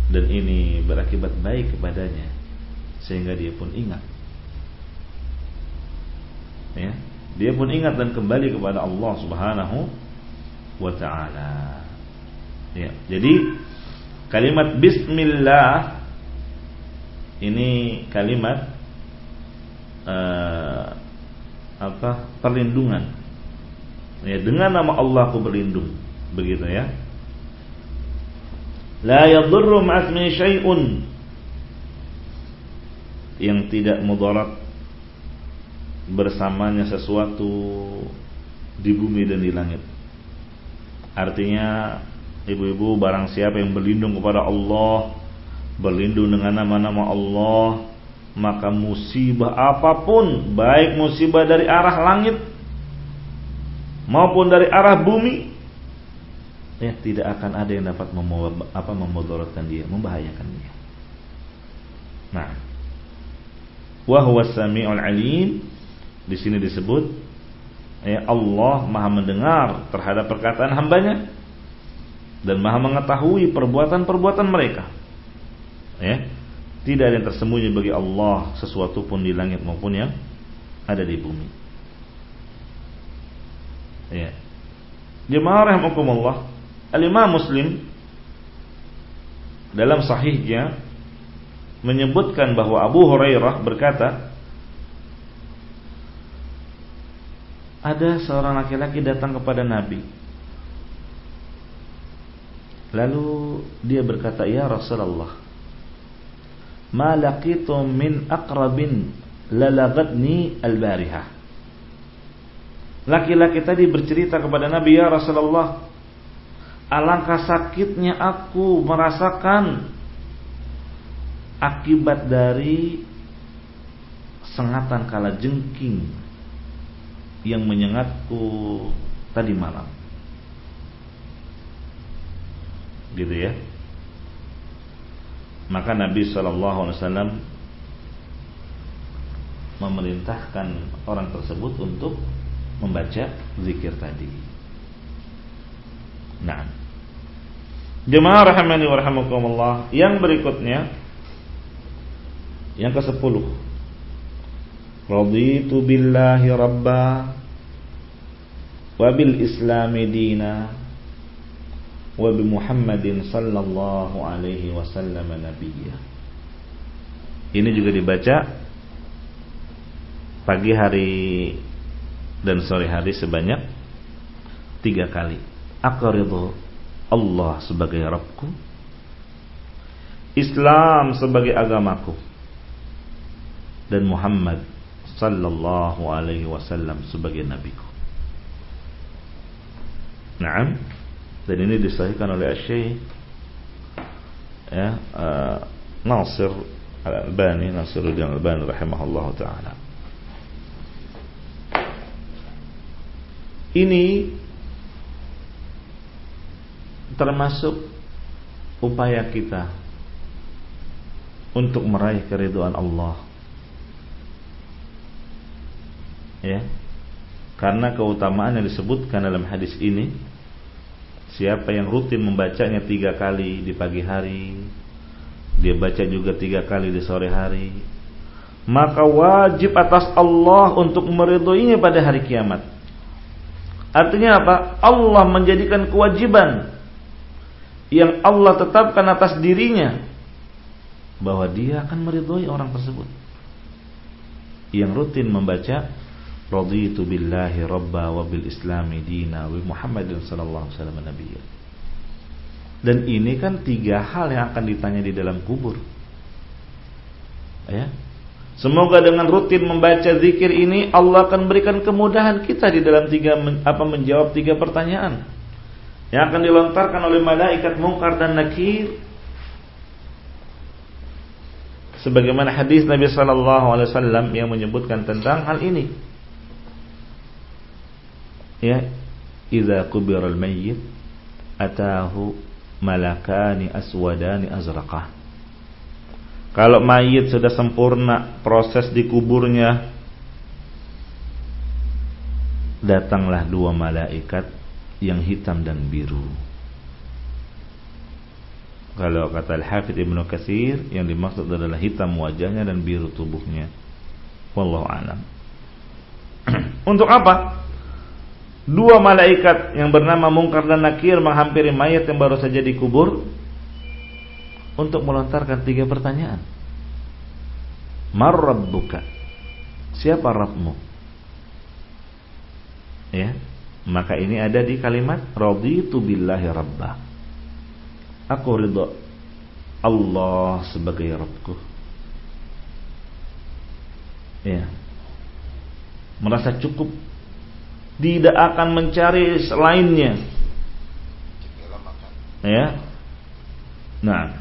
A: dan ini berakibat baik kepadanya sehingga dia pun ingat. Ya? Dia pun ingat dan kembali kepada Allah Subhanahu wa taala. Ya jadi kalimat bismillah ini kalimat uh, apa? Perlindungan. Ya dengan nama Allah aku berlindung begitu ya La yadurru ma'asmi syai'un yang tidak mudarat bersamanya sesuatu di bumi dan di langit. Artinya ibu-ibu barang siapa yang berlindung kepada Allah, berlindung dengan nama-nama Allah, maka musibah apa pun, baik musibah dari arah langit maupun dari arah bumi, ya tidak akan ada yang dapat apa memudaratkan dia, membahayakan dia. Nah, wa huwa samiul alim di sini disebut ya Allah Maha mendengar terhadap perkataan hambanya dan Maha mengetahui perbuatan-perbuatan mereka. Ya. Tidak ada yang tersembunyi bagi Allah sesuatu pun di langit maupun yang ada di bumi. Ya. Jemaah rahimakumullah, Al-Imam Muslim dalam sahihnya menyebutkan bahwa Abu Hurairah berkata, ada seorang laki-laki datang kepada Nabi. Lalu dia berkata, "Ya Rasulullah, ma laqitu min aqrabin lalagatni al-barihah." Laki-laki tadi bercerita kepada Nabi, "Ya Rasulullah, alangkah sakitnya aku merasakan akibat dari sengatan kala jengking yang menyengatku tadi malam. Gitu ya. Maka Nabi Shallallahu Alaihi Wasallam memerintahkan orang tersebut untuk membaca zikir tadi. Nah, jemaah rahimani wa rahimakumullah, yang berikutnya yang ke-10 Raditu billahi rabba wa bil islami dina wa bi Muhammadin sallallahu alaihi wasallam nabiyya. Ini juga dibaca pagi hari dan sore hari sebanyak tiga kali. Aqridu Allah sebagai Rabbku, Islam sebagai agamaku, dan Muhammad sallallahu alaihi wasallam sebagai nabiku. Naam. Dan ini disahihkan oleh Syekh ya uh, Nasir Al-Albani Nasiruddin Al-Albani rahimahullah taala. Ini termasuk upaya kita untuk meraih keriduan Allah. Ya. Karena keutamaan yang disebutkan dalam hadis ini siapa yang rutin membacanya tiga kali di pagi hari dia baca juga tiga kali di sore hari maka wajib atas Allah untuk meridhoinya pada hari kiamat. Artinya apa? Allah menjadikan kewajiban yang Allah tetapkan atas dirinya bahwa dia akan meridhoi orang tersebut yang rutin membaca raditu billahi rabba wa bil islami dina wa Muhammadin sallallahu alaihi wasallam nabiyya. Dan ini kan tiga hal yang akan ditanya di dalam kubur. Ya. Semoga dengan rutin membaca zikir ini Allah akan berikan kemudahan kita di dalam tiga apa menjawab tiga pertanyaan yang akan dilontarkan oleh malaikat mungkar dan nakir sebagaimana hadis Nabi sallallahu alaihi wasallam yang menyebutkan tentang hal ini. Ya idza al mayyit atahu malakani aswadani azraqah. Kalau mayit sudah sempurna proses dikuburnya datanglah dua malaikat yang hitam dan biru kalau kata Al-Hafidh Ibnu Katsir yang dimaksud adalah hitam wajahnya dan biru tubuhnya wallahu alam <clears throat> untuk apa dua malaikat yang bernama Mungkar dan Nakir menghampiri mayat yang baru saja dikubur untuk melontarkan tiga pertanyaan. Marrabbuka? Siapa Rabbmu? Ya. Maka ini ada di kalimat raditu billahi rabbah. Aku ridha Allah sebagai Rabbku. Ya. Merasa cukup tidak akan mencari selainnya. Ya. Nah.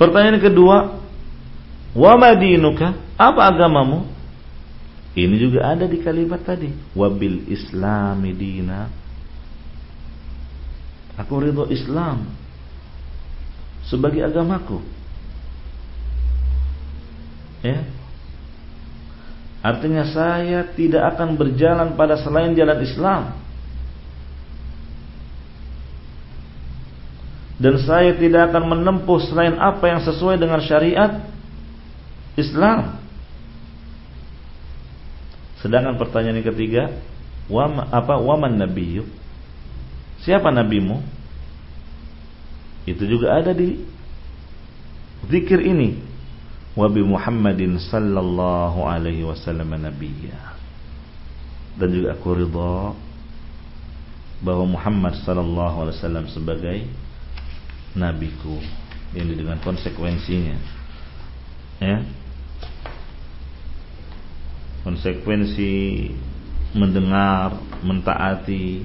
A: Pertanyaan kedua, wa madinuka? Apa agamamu? Ini juga ada di kalimat tadi. Wabil islami dina. Aku ridho Islam sebagai agamaku. Ya, Artinya saya tidak akan berjalan pada selain jalan Islam. Dan saya tidak akan menempuh selain apa yang sesuai dengan syariat Islam. Sedangkan pertanyaan yang ketiga, wama, apa waman nabiyyu? Siapa nabimu? Itu juga ada di zikir ini. Wa bi Muhammadin sallallahu alaihi wasallam nabiyya. Dan juga aku ridha bahwa Muhammad sallallahu alaihi wasallam sebagai nabiku. Ini dengan konsekuensinya. Ya konsekuensi mendengar mentaati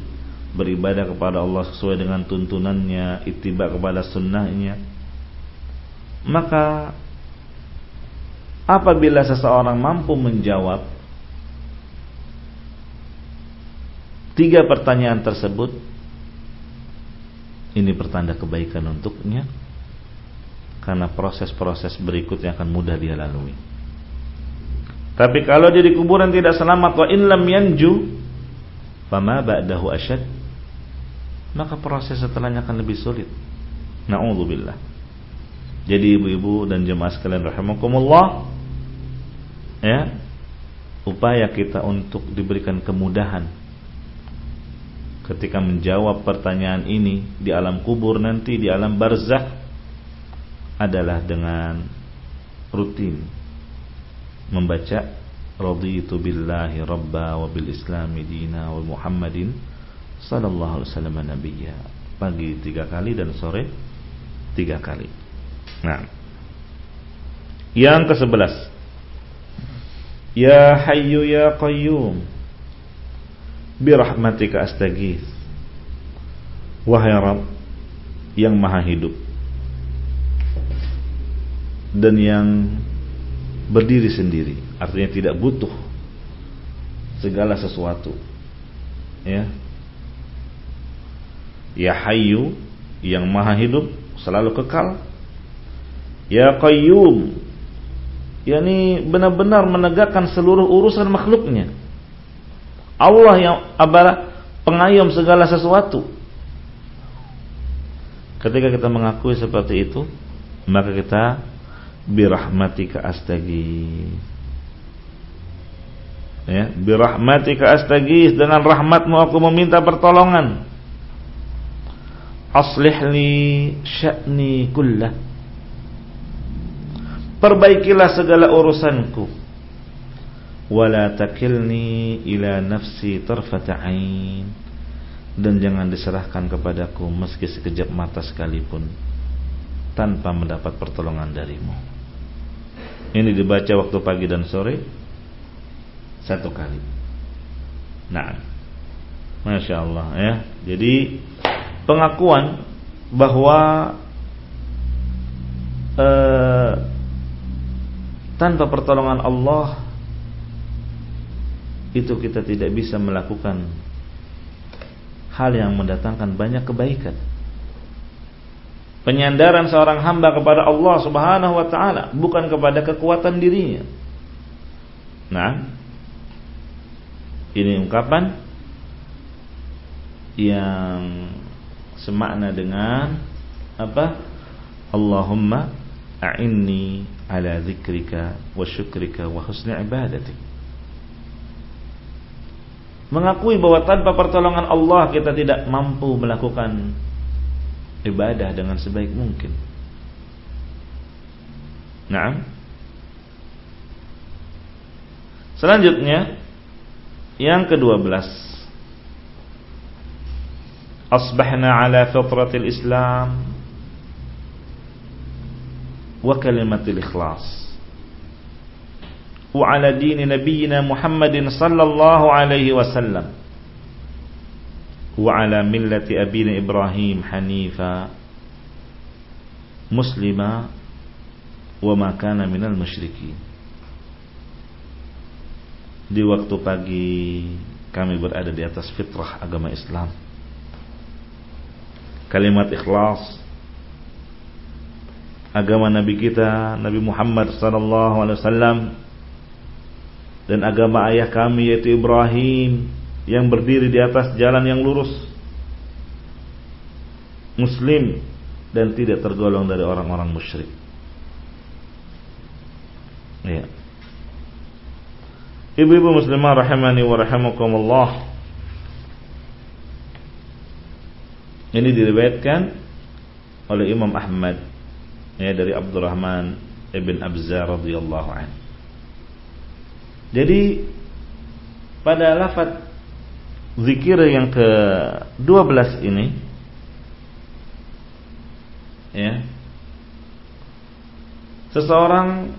A: beribadah kepada Allah sesuai dengan tuntunannya ittiba kepada sunnahnya. Maka apabila seseorang mampu menjawab tiga pertanyaan tersebut ini pertanda kebaikan untuknya karena proses-proses berikutnya akan mudah dia lalui tapi kalau dia di kuburan tidak selamat wa in lam yanju fama ba'dahu asyad maka proses setelahnya akan lebih sulit. Na'udzubillah. Jadi ibu-ibu dan jemaah sekalian rahimakumullah ya upaya kita untuk diberikan kemudahan ketika menjawab pertanyaan ini di alam kubur nanti di alam barzakh adalah dengan rutin membaca raditu billahi rabba wa bil islami dina wa muhammadin sallallahu alaihi wasallam nabiyya. Pagi tiga kali dan sore tiga kali. Nah. Yang ke sebelas Ya Hayyu Ya Qayyum Birahmatika astaghith. Wahai Rabb Yang maha hidup Dan yang Berdiri sendiri Artinya tidak butuh Segala sesuatu Ya Ya Hayyu Yang maha hidup Selalu kekal Ya Qayyum yakni benar-benar menegakkan seluruh urusan makhluknya. Allah yang adalah pengayom segala sesuatu. Ketika kita mengakui seperti itu, maka kita birahmatika astagi. Ya, birahmatika astagi dengan rahmatmu aku meminta pertolongan. Aslih li sya'ni kullah. Perbaikilah segala urusanku. Wala takilni ila nafsi tarfata ain. Dan jangan diserahkan kepadaku meski sekejap mata sekalipun. Tanpa mendapat pertolongan darimu Ini dibaca waktu pagi dan sore Satu kali. Nah Masya Allah ya. Jadi pengakuan bahwa eh, tanpa pertolongan Allah itu kita tidak bisa melakukan hal yang mendatangkan banyak kebaikan. Penyandaran seorang hamba kepada Allah Subhanahu wa taala bukan kepada kekuatan dirinya. Nah, ini ungkapan yang semakna dengan apa? Allahumma a'inni ala zikrika wa syukrika wa husni mengakui bahwa tanpa pertolongan Allah kita tidak mampu melakukan ibadah dengan sebaik mungkin. Nah, selanjutnya yang kedua belas, asbahna ala fitratil Islam wa kalimatil ikhlas. Wa ala dini nabiyina Muhammadin sallallahu alaihi wasallam wa ala millati abina Ibrahim hanifa. Muslima wa ma kana di waktu pagi kami berada di atas fitrah agama Islam. Kalimat ikhlas. Agama nabi kita Nabi Muhammad sallallahu alaihi wasallam. Dan agama ayah kami yaitu Ibrahim yang berdiri di atas jalan yang lurus muslim dan tidak tergolong dari orang-orang musyrik. Ya. Ibu-ibu muslimah rahimani wa rahimakumullah. Ini diriwayatkan oleh Imam Ahmad ya dari Abdurrahman ibn Abza radhiyallahu an. Jadi pada lafaz zikir yang ke-12 ini ya seseorang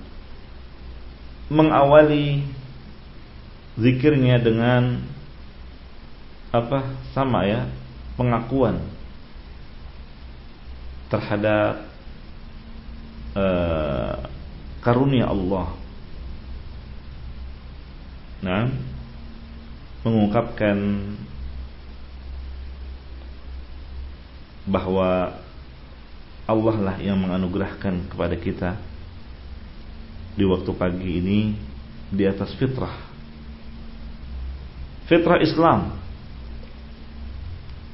A: mengawali zikirnya dengan apa sama ya pengakuan terhadap uh, karunia Allah. Nah, mengungkapkan bahwa Allah lah yang menganugerahkan kepada kita di waktu pagi ini di atas fitrah. Fitrah Islam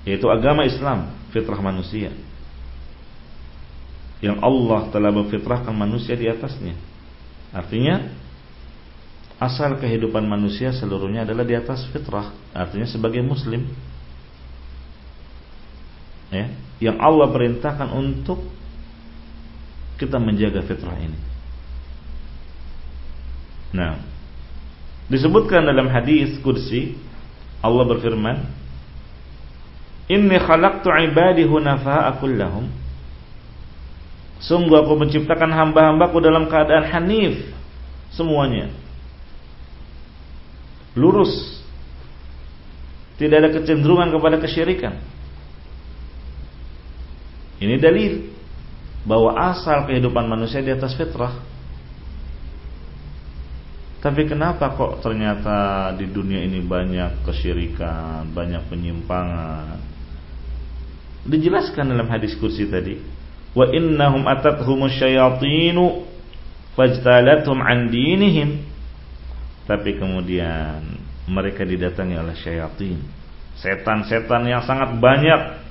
A: yaitu agama Islam, fitrah manusia. Yang Allah telah berfitrahkan manusia di atasnya. Artinya asal kehidupan manusia seluruhnya adalah di atas fitrah, artinya sebagai muslim. Ya, yang Allah perintahkan untuk kita menjaga fitrah ini. Nah, disebutkan dalam hadis kursi Allah berfirman, "Inni khalaqtu ibadi hunafa'a kullahum." Sungguh aku menciptakan hamba-hambaku dalam keadaan hanif semuanya lurus. Tidak ada kecenderungan kepada kesyirikan. Ini dalil bahwa asal kehidupan manusia di atas fitrah. Tapi kenapa kok ternyata di dunia ini banyak kesyirikan, banyak penyimpangan? Dijelaskan dalam hadis kursi tadi. Wa innahum atathumus syayatinu fajtalathum an dinihim tapi kemudian mereka didatangi oleh syaitan. Setan-setan yang sangat banyak.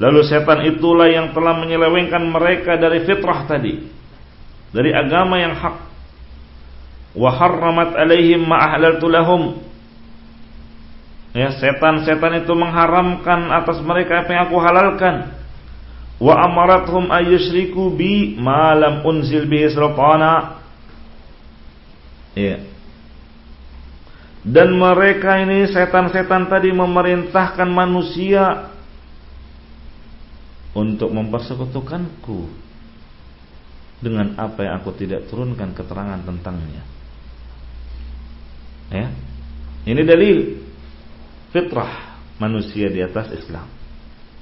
A: Lalu setan itulah yang telah menyelewengkan mereka dari fitrah tadi. Dari agama yang hak. Wa harramat alaihim ma lahum. Ya, setan-setan itu mengharamkan atas mereka apa yang aku halalkan. Wa amarathum ayyushriku bi ma lam unzil bihi sultana. Ya, dan mereka ini setan-setan tadi memerintahkan manusia untuk mempersekutukanku dengan apa yang aku tidak turunkan keterangan tentangnya. Ya. Ini dalil fitrah manusia di atas Islam.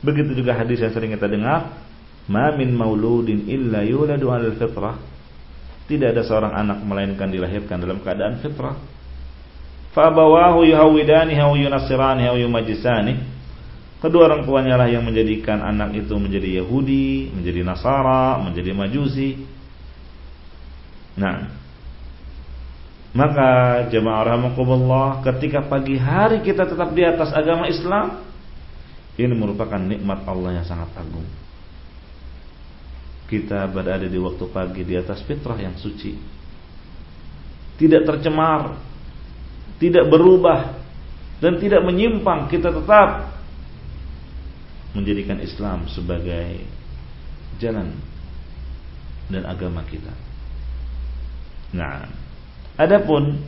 A: Begitu juga hadis yang sering kita dengar, "Ma min mauludin illa yuladu 'alal fitrah." Tidak ada seorang anak melainkan dilahirkan dalam keadaan fitrah Fabawahu yuhawidani aw yunasirani aw yumajisani. Kedua orang tuanya lah yang menjadikan anak itu menjadi Yahudi, menjadi Nasara, menjadi Majusi. Nah, maka jemaah rahimakumullah ketika pagi hari kita tetap di atas agama Islam, ini merupakan nikmat Allah yang sangat agung. Kita berada di waktu pagi di atas fitrah yang suci. Tidak tercemar tidak berubah dan tidak menyimpang, kita tetap menjadikan Islam sebagai jalan dan agama kita. Nah, adapun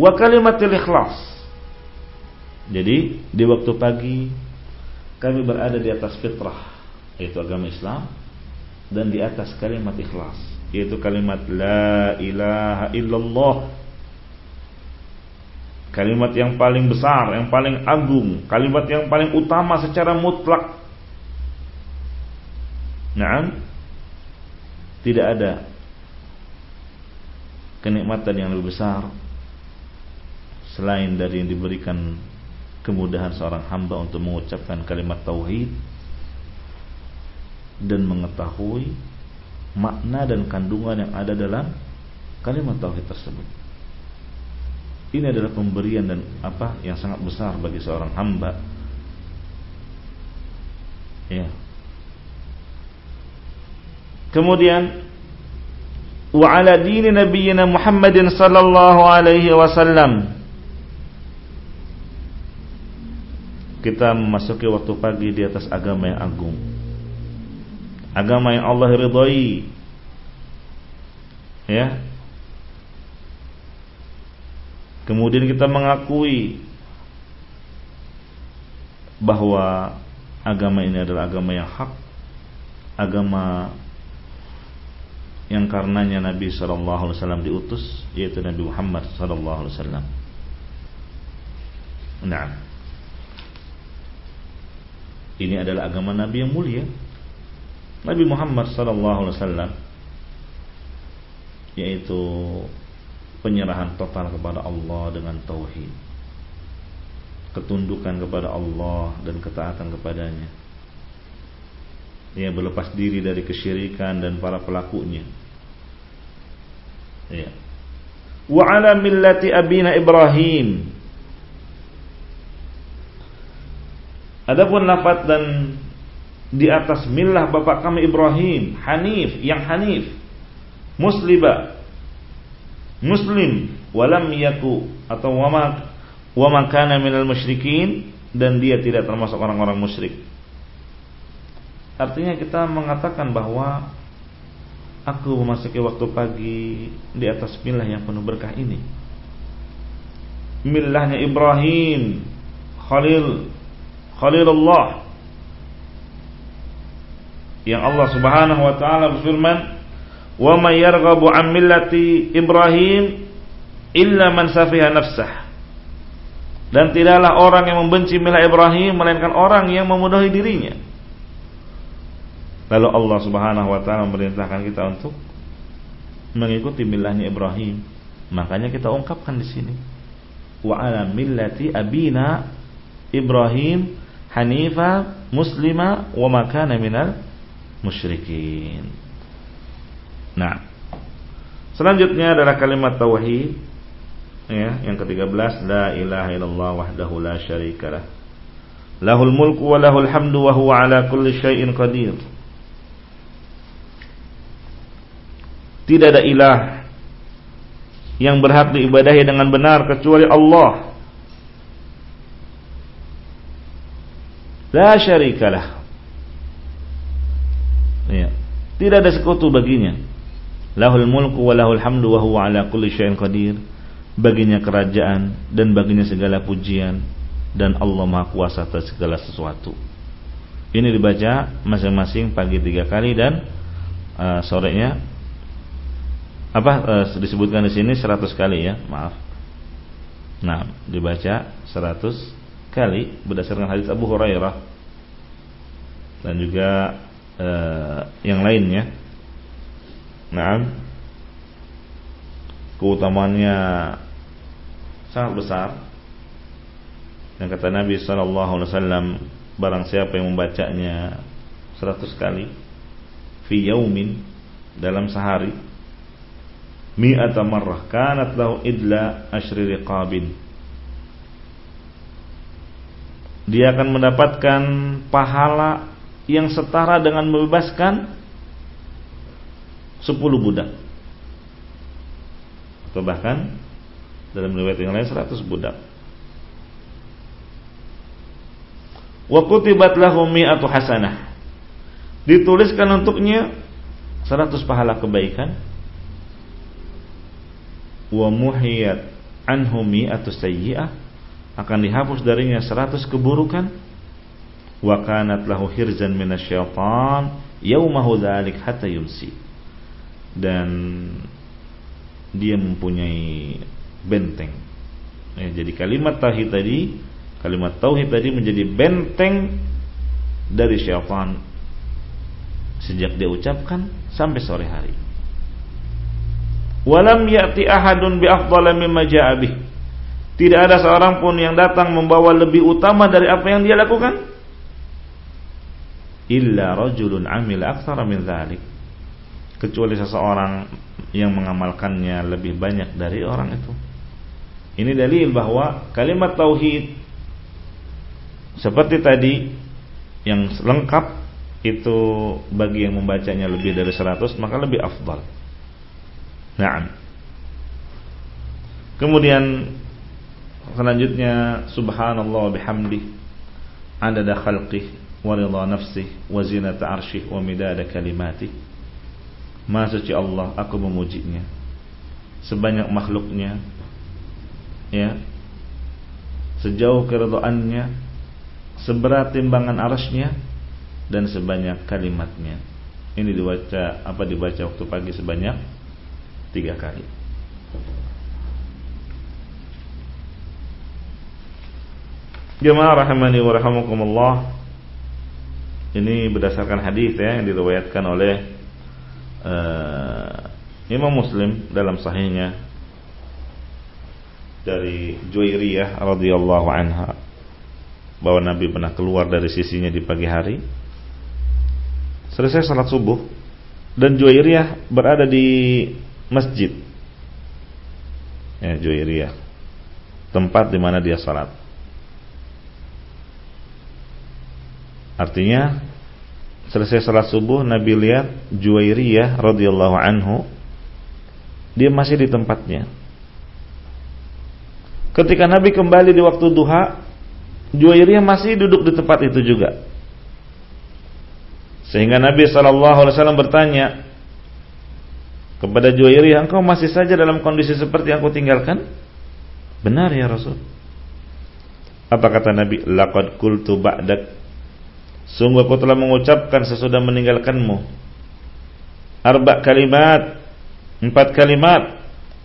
A: wa kalimatul ikhlas. Jadi di waktu pagi kami berada di atas fitrah yaitu agama Islam dan di atas kalimat ikhlas yaitu kalimat la ilaha illallah Kalimat yang paling besar, yang paling agung, kalimat yang paling utama secara mutlak. Nah, tidak ada kenikmatan yang lebih besar selain dari yang diberikan kemudahan seorang hamba untuk mengucapkan kalimat tauhid dan mengetahui makna dan kandungan yang ada dalam kalimat tauhid tersebut. Ini adalah pemberian dan apa yang sangat besar bagi seorang hamba. Ya. Kemudian wa ala dini nabiyyina Muhammadin sallallahu alaihi wasallam kita memasuki waktu pagi di atas agama yang agung agama yang Allah ridhoi. Ya. Kemudian kita mengakui bahwa agama ini adalah agama yang hak, agama yang karenanya Nabi Wasallam diutus, yaitu Nabi Muhammad Wasallam. Nah, ini adalah agama Nabi yang mulia. Nabi Muhammad Wasallam yaitu penyerahan total kepada Allah dengan tauhid. Ketundukan kepada Allah dan ketaatan kepadanya. Ia berlepas diri dari kesyirikan dan para pelakunya. Ya wa ala millati abina Ibrahim. Adapun lafaz dan di atas millah bapak kami Ibrahim, Hanif, yang Hanif, musliba, muslim, walam yaku atau wama wama kana minal musyrikin dan dia tidak termasuk orang-orang musyrik. Artinya kita mengatakan bahwa aku memasuki waktu pagi di atas millah yang penuh berkah ini. Millahnya Ibrahim, Khalil, Khalilullah yang Allah Subhanahu wa taala berfirman, "Wa may yarghabu 'an millati Ibrahim illa man safiha nafsah." Dan tidaklah orang yang membenci milah Ibrahim melainkan orang yang memudahi dirinya. Lalu Allah Subhanahu wa taala memerintahkan kita untuk mengikuti milahnya Ibrahim. Makanya kita ungkapkan di sini. Wa ala millati abina Ibrahim hanifa muslima wa makana minal musyrikin. Nah, selanjutnya adalah kalimat tauhid ya, yang ke-13 la ilaha illallah wahdahu la syarikalah. Lahul mulku wa lahul hamdu wa huwa ala kulli syai'in qadir. Tidak ada ilah yang berhak diibadahi dengan benar kecuali Allah. La syarikalah. Ya. Tidak ada sekutu baginya. Lahul mulku wa lahul hamdu wa huwa ala kulli syai'in qadir. Baginya kerajaan dan baginya segala pujian dan Allah Maha Kuasa atas segala sesuatu. Ini dibaca masing-masing pagi tiga kali dan uh, sorenya apa uh, disebutkan di sini 100 kali ya, maaf. Nah, dibaca 100 kali berdasarkan hadis Abu Hurairah dan juga uh, yang lainnya. Nah, keutamaannya sangat besar. Yang kata Nabi Sallallahu Alaihi Wasallam, barang siapa yang membacanya seratus kali, fi yaumin dalam sehari, mi'ata marrah kanat lahu idla ashri riqabin. Dia akan mendapatkan pahala yang setara dengan membebaskan 10 budak. Atau bahkan dalam riwayat yang lain 100 budak. Wa kutibat lahu mi'atu hasanah. Dituliskan untuknya 100 pahala kebaikan. Wa muhiyat anhu mi'atu sayyi'ah. Akan dihapus darinya 100 keburukan. Wa kanat lahu hirzan minasyaitan yaumahu dzalik hatta yumsi dan dia mempunyai benteng. Ya, jadi kalimat tauhid tadi kalimat tauhid tadi menjadi benteng dari syaitan sejak dia ucapkan sampai sore hari. Walam ya'ti ahadun bi afdala mimma tidak ada seorang pun yang datang membawa lebih utama dari apa yang dia lakukan. Illa rajulun amil aktsara min dzalik kecuali seseorang yang mengamalkannya lebih banyak dari orang itu ini dalil bahwa kalimat tauhid seperti tadi yang lengkap itu bagi yang membacanya lebih dari 100 maka lebih afdal. Naam. Kemudian selanjutnya subhanallah bihamdi adada khalqih wa ridha nafsih wa zinata arsyih wa midada kalimatih Maha suci Allah aku memujinya. Sebanyak makhluknya ya. Sejauh keridhaannya seberat timbangan arasnya dan sebanyak kalimatnya. Ini dibaca apa dibaca waktu pagi sebanyak tiga kali. Jemaah rahimani wa rahimakumullah. Ini berdasarkan hadis ya yang diriwayatkan oleh uh, Imam Muslim dalam sahihnya dari Juwairiyah radhiyallahu anha bahwa Nabi pernah keluar dari sisinya di pagi hari. Selesai salat subuh dan Juwairiyah berada di masjid. Ya Juwairiyah. Tempat di mana dia salat. Artinya selesai salat subuh Nabi lihat Juwairiyah radhiyallahu anhu dia masih di tempatnya. Ketika Nabi kembali di waktu duha, Juwairiyah masih duduk di tempat itu juga. Sehingga Nabi SAW bertanya kepada Juwairiyah, engkau masih saja dalam kondisi seperti yang aku tinggalkan? Benar ya Rasul. Apa kata Nabi? Laqad qultu ba'dak Sungguh aku telah mengucapkan sesudah meninggalkanmu. Arba kalimat Empat kalimat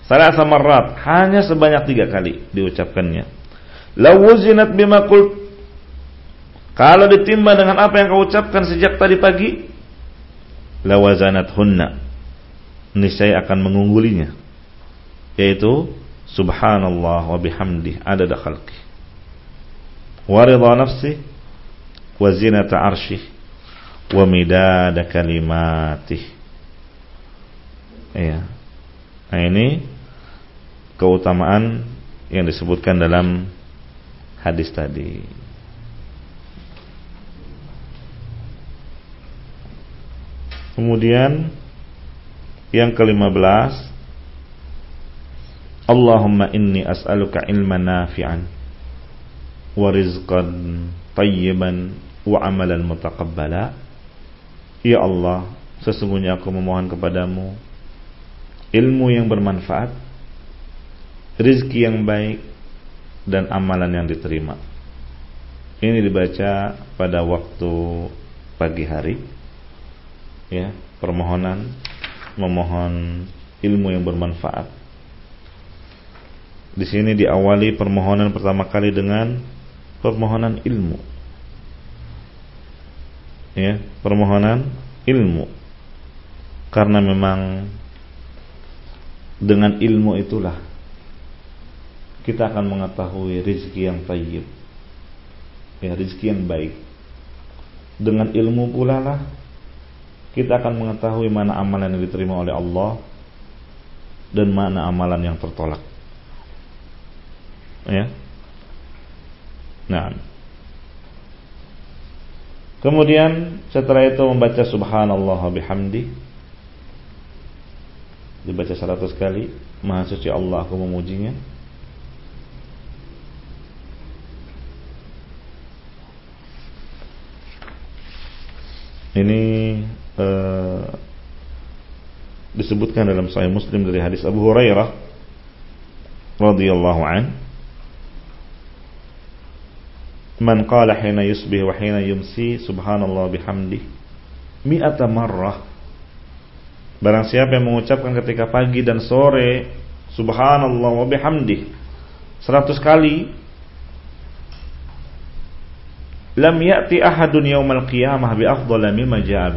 A: Salah samarat Hanya sebanyak tiga kali diucapkannya. Lawuzinat bima kult Kalau ditimbang dengan apa yang kau ucapkan sejak tadi pagi Lawazanat hunna Niscaya akan mengunggulinya Yaitu Subhanallah wa bihamdih Adada khalqih. Waridha nafsih wa zinata arsyih wa midada kalimatih. Iya. Nah ini keutamaan yang disebutkan dalam hadis tadi. Kemudian yang kelima belas Allahumma inni as'aluka ilman nafi'an wa rizqan tayyiban wa amalan mutaqabbala. Ya Allah sesungguhnya aku memohon kepadamu ilmu yang bermanfaat rizki yang baik dan amalan yang diterima. Ini dibaca pada waktu pagi hari. Ya permohonan memohon ilmu yang bermanfaat. Di sini diawali permohonan pertama kali dengan permohonan ilmu ya permohonan ilmu. Karena memang dengan ilmu itulah kita akan mengetahui rizki yang tayyib. Ya rizki yang baik. Dengan ilmu pula lah kita akan mengetahui mana amalan yang diterima oleh Allah dan mana amalan yang tertolak. Ya. Nah Kemudian setelah itu membaca subhanallah bihamdi. Dibaca 100 kali. Maha suci Allah aku memujinya. Ini uh, disebutkan dalam Sahih Muslim dari hadis Abu Hurairah radhiyallahu an Man qala hina yusbih wa hina yumsi subhanallah bihamdih. Mi'ata marrah. Barang siapa yang mengucapkan ketika pagi dan sore subhanallah wa bihamdih 100 kali lam ya'ti ahadun yaumal qiyamah bi afdhala mimma ja'a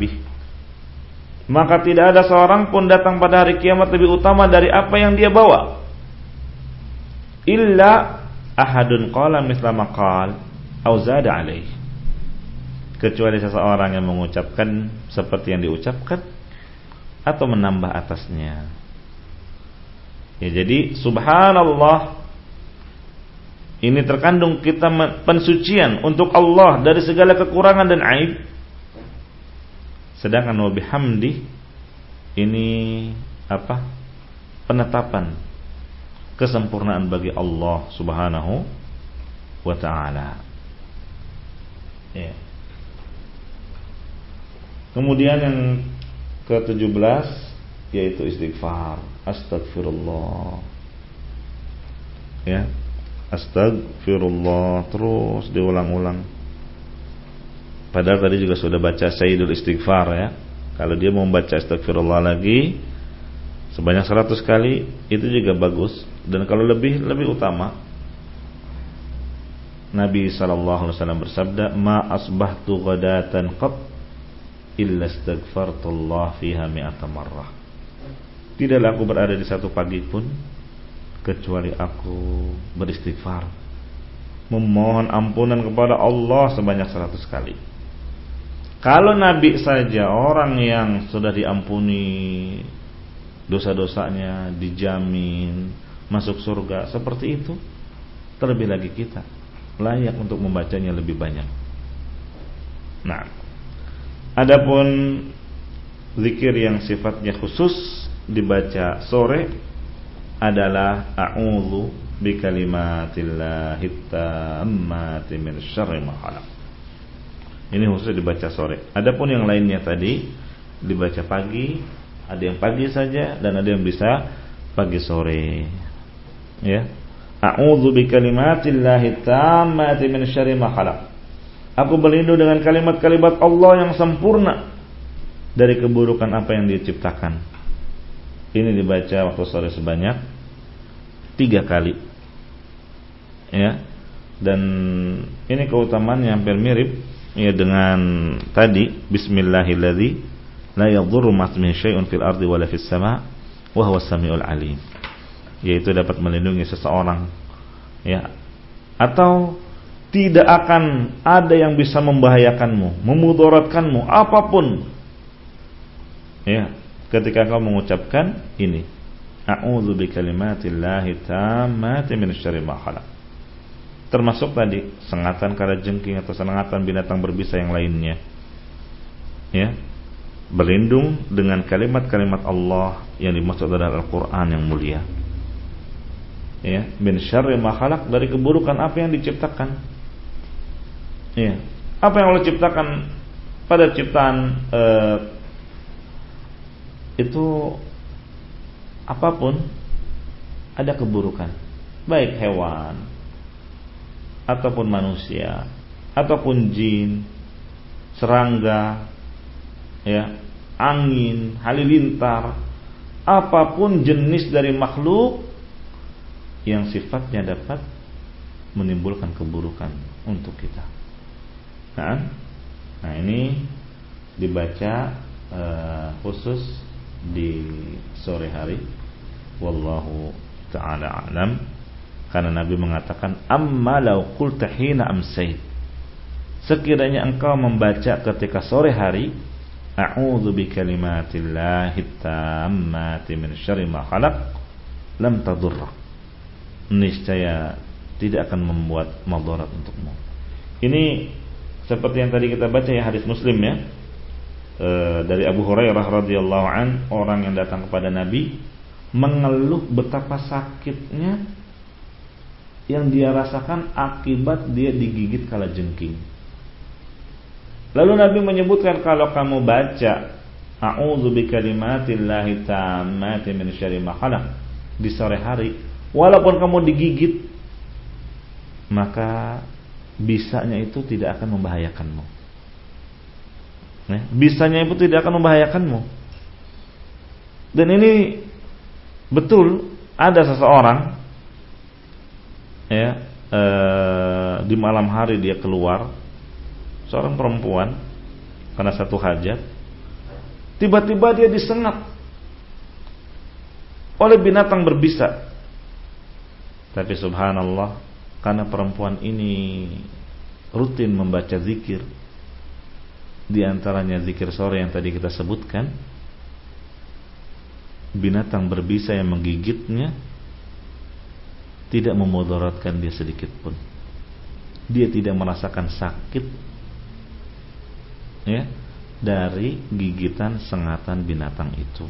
A: maka tidak ada seorang pun datang pada hari kiamat lebih utama dari apa yang dia bawa. Illa ahadun qala misla maqal auzada alaih. Kecuali seseorang yang mengucapkan seperti yang diucapkan atau menambah atasnya. Ya jadi subhanallah ini terkandung kita pensucian untuk Allah dari segala kekurangan dan aib. Sedangkan wa bihamdi ini apa? Penetapan kesempurnaan bagi Allah Subhanahu wa taala Ya. Kemudian yang ke-17 yaitu istighfar. Astagfirullah. Ya. Astagfirullah terus diulang-ulang. Padahal tadi juga sudah baca Sayyidul Istighfar ya. Kalau dia mau baca astagfirullah lagi sebanyak 100 kali itu juga bagus dan kalau lebih lebih utama Nabi sallallahu alaihi wasallam bersabda, "Ma asbahtu ghadatan qat illa astaghfartullah fiha mi'ata marrah." Tidaklah aku berada di satu pagi pun kecuali aku beristighfar memohon ampunan kepada Allah sebanyak seratus kali. Kalau Nabi saja orang yang sudah diampuni dosa-dosanya dijamin masuk surga seperti itu, terlebih lagi kita layak untuk membacanya lebih banyak. Nah, adapun zikir yang sifatnya khusus dibaca sore adalah a'udzu bikalimatillahi min syarri. Ini khusus dibaca sore. Adapun yang lainnya tadi dibaca pagi, ada yang pagi saja dan ada yang bisa pagi sore. Ya. A'udzu bikalimatillahi tammati min syarri ma khalaq. Aku berlindung dengan kalimat-kalimat Allah yang sempurna dari keburukan apa yang dia ciptakan. Ini dibaca waktu sore sebanyak tiga kali. Ya. Dan ini keutamaan yang hampir mirip ya dengan tadi bismillahilladzi la yadhurru ma'asmihi syai'un fil ardi wala fis sama' wa huwa samiul alim yaitu dapat melindungi seseorang ya atau tidak akan ada yang bisa membahayakanmu, memudaratkanmu apa pun. Ya, ketika kau mengucapkan ini, a'udzu bikalimatillahi tammati min syarri ma khalaq. Termasuk tadi sengatan kala jengking atau sengatan binatang berbisa yang lainnya. Ya. Berlindung dengan kalimat-kalimat Allah yang dimaksud adalah Al-Qur'an yang mulia ya min syarri ma dari keburukan apa yang diciptakan. Ya apa yang Allah ciptakan pada ciptaan eh, itu apa pun ada keburukan. Baik hewan ataupun manusia ataupun jin serangga ya angin halilintar apa pun jenis dari makhluk yang sifatnya dapat menimbulkan keburukan untuk kita. Nah, nah ini dibaca uh, khusus di sore hari. Wallahu taala alam. Karena Nabi mengatakan amma law qulta hina amsayt. Sekiranya engkau membaca ketika sore hari A'udzu bikalimatillahi tammati min syarri ma khalaq lam tadurrak niscaya tidak akan membuat madarat untukmu. Ini seperti yang tadi kita baca ya hadis Muslim ya. E, dari Abu Hurairah radhiyallahu an orang yang datang kepada Nabi mengeluh betapa sakitnya yang dia rasakan akibat dia digigit kala jengking. Lalu Nabi menyebutkan kalau kamu baca A'udzu bikalimatillahi tammati min syarri ma di sore hari walaupun kamu digigit maka bisanya itu tidak akan membahayakanmu. Ya, bisanya itu tidak akan membahayakanmu. Dan ini betul ada seseorang ya e, di malam hari dia keluar seorang perempuan karena satu hajat tiba-tiba dia disengat oleh binatang berbisa tapi subhanallah karena perempuan ini rutin membaca zikir di antaranya zikir sore yang tadi kita sebutkan binatang berbisa yang menggigitnya tidak memudaratkan dia sedikit pun. Dia tidak merasakan sakit ya dari gigitan sengatan binatang itu.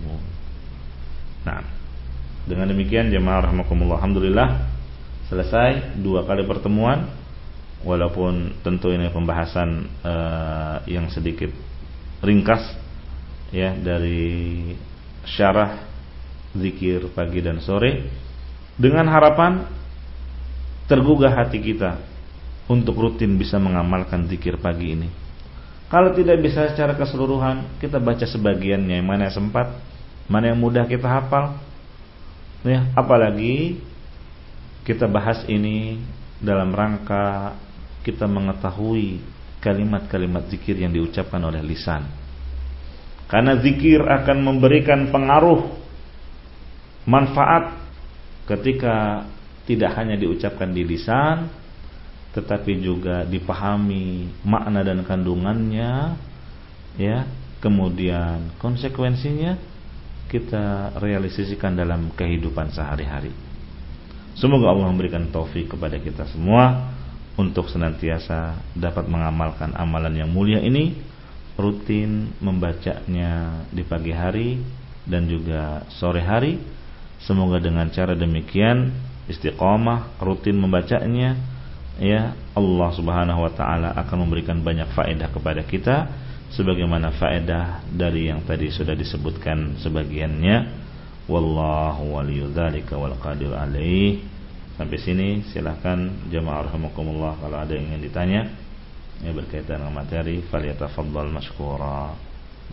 A: Nah dengan demikian jemaah rahmatullah alhamdulillah selesai dua kali pertemuan walaupun tentu ini pembahasan uh, yang sedikit ringkas ya dari syarah zikir pagi dan sore dengan harapan tergugah hati kita untuk rutin bisa mengamalkan zikir pagi ini. Kalau tidak bisa secara keseluruhan, kita baca sebagiannya yang mana yang sempat, mana yang mudah kita hafal. Ya, apalagi kita bahas ini dalam rangka kita mengetahui kalimat-kalimat zikir yang diucapkan oleh lisan. Karena zikir akan memberikan pengaruh manfaat ketika tidak hanya diucapkan di lisan tetapi juga dipahami makna dan kandungannya ya kemudian konsekuensinya kita realisasikan dalam kehidupan sehari-hari semoga Allah memberikan taufik kepada kita semua untuk senantiasa dapat mengamalkan amalan yang mulia ini rutin membacanya di pagi hari dan juga sore hari. Semoga dengan cara demikian istiqomah rutin membacanya ya Allah Subhanahu wa taala akan memberikan banyak faedah kepada kita sebagaimana faedah dari yang tadi sudah disebutkan sebagiannya wallahu waliyudzalika wal qadir alaih. Sampai sini silahkan jemaah rahimakumullah kalau ada yang ingin ditanya ya berkaitan dengan materi falyatafaddal mashkura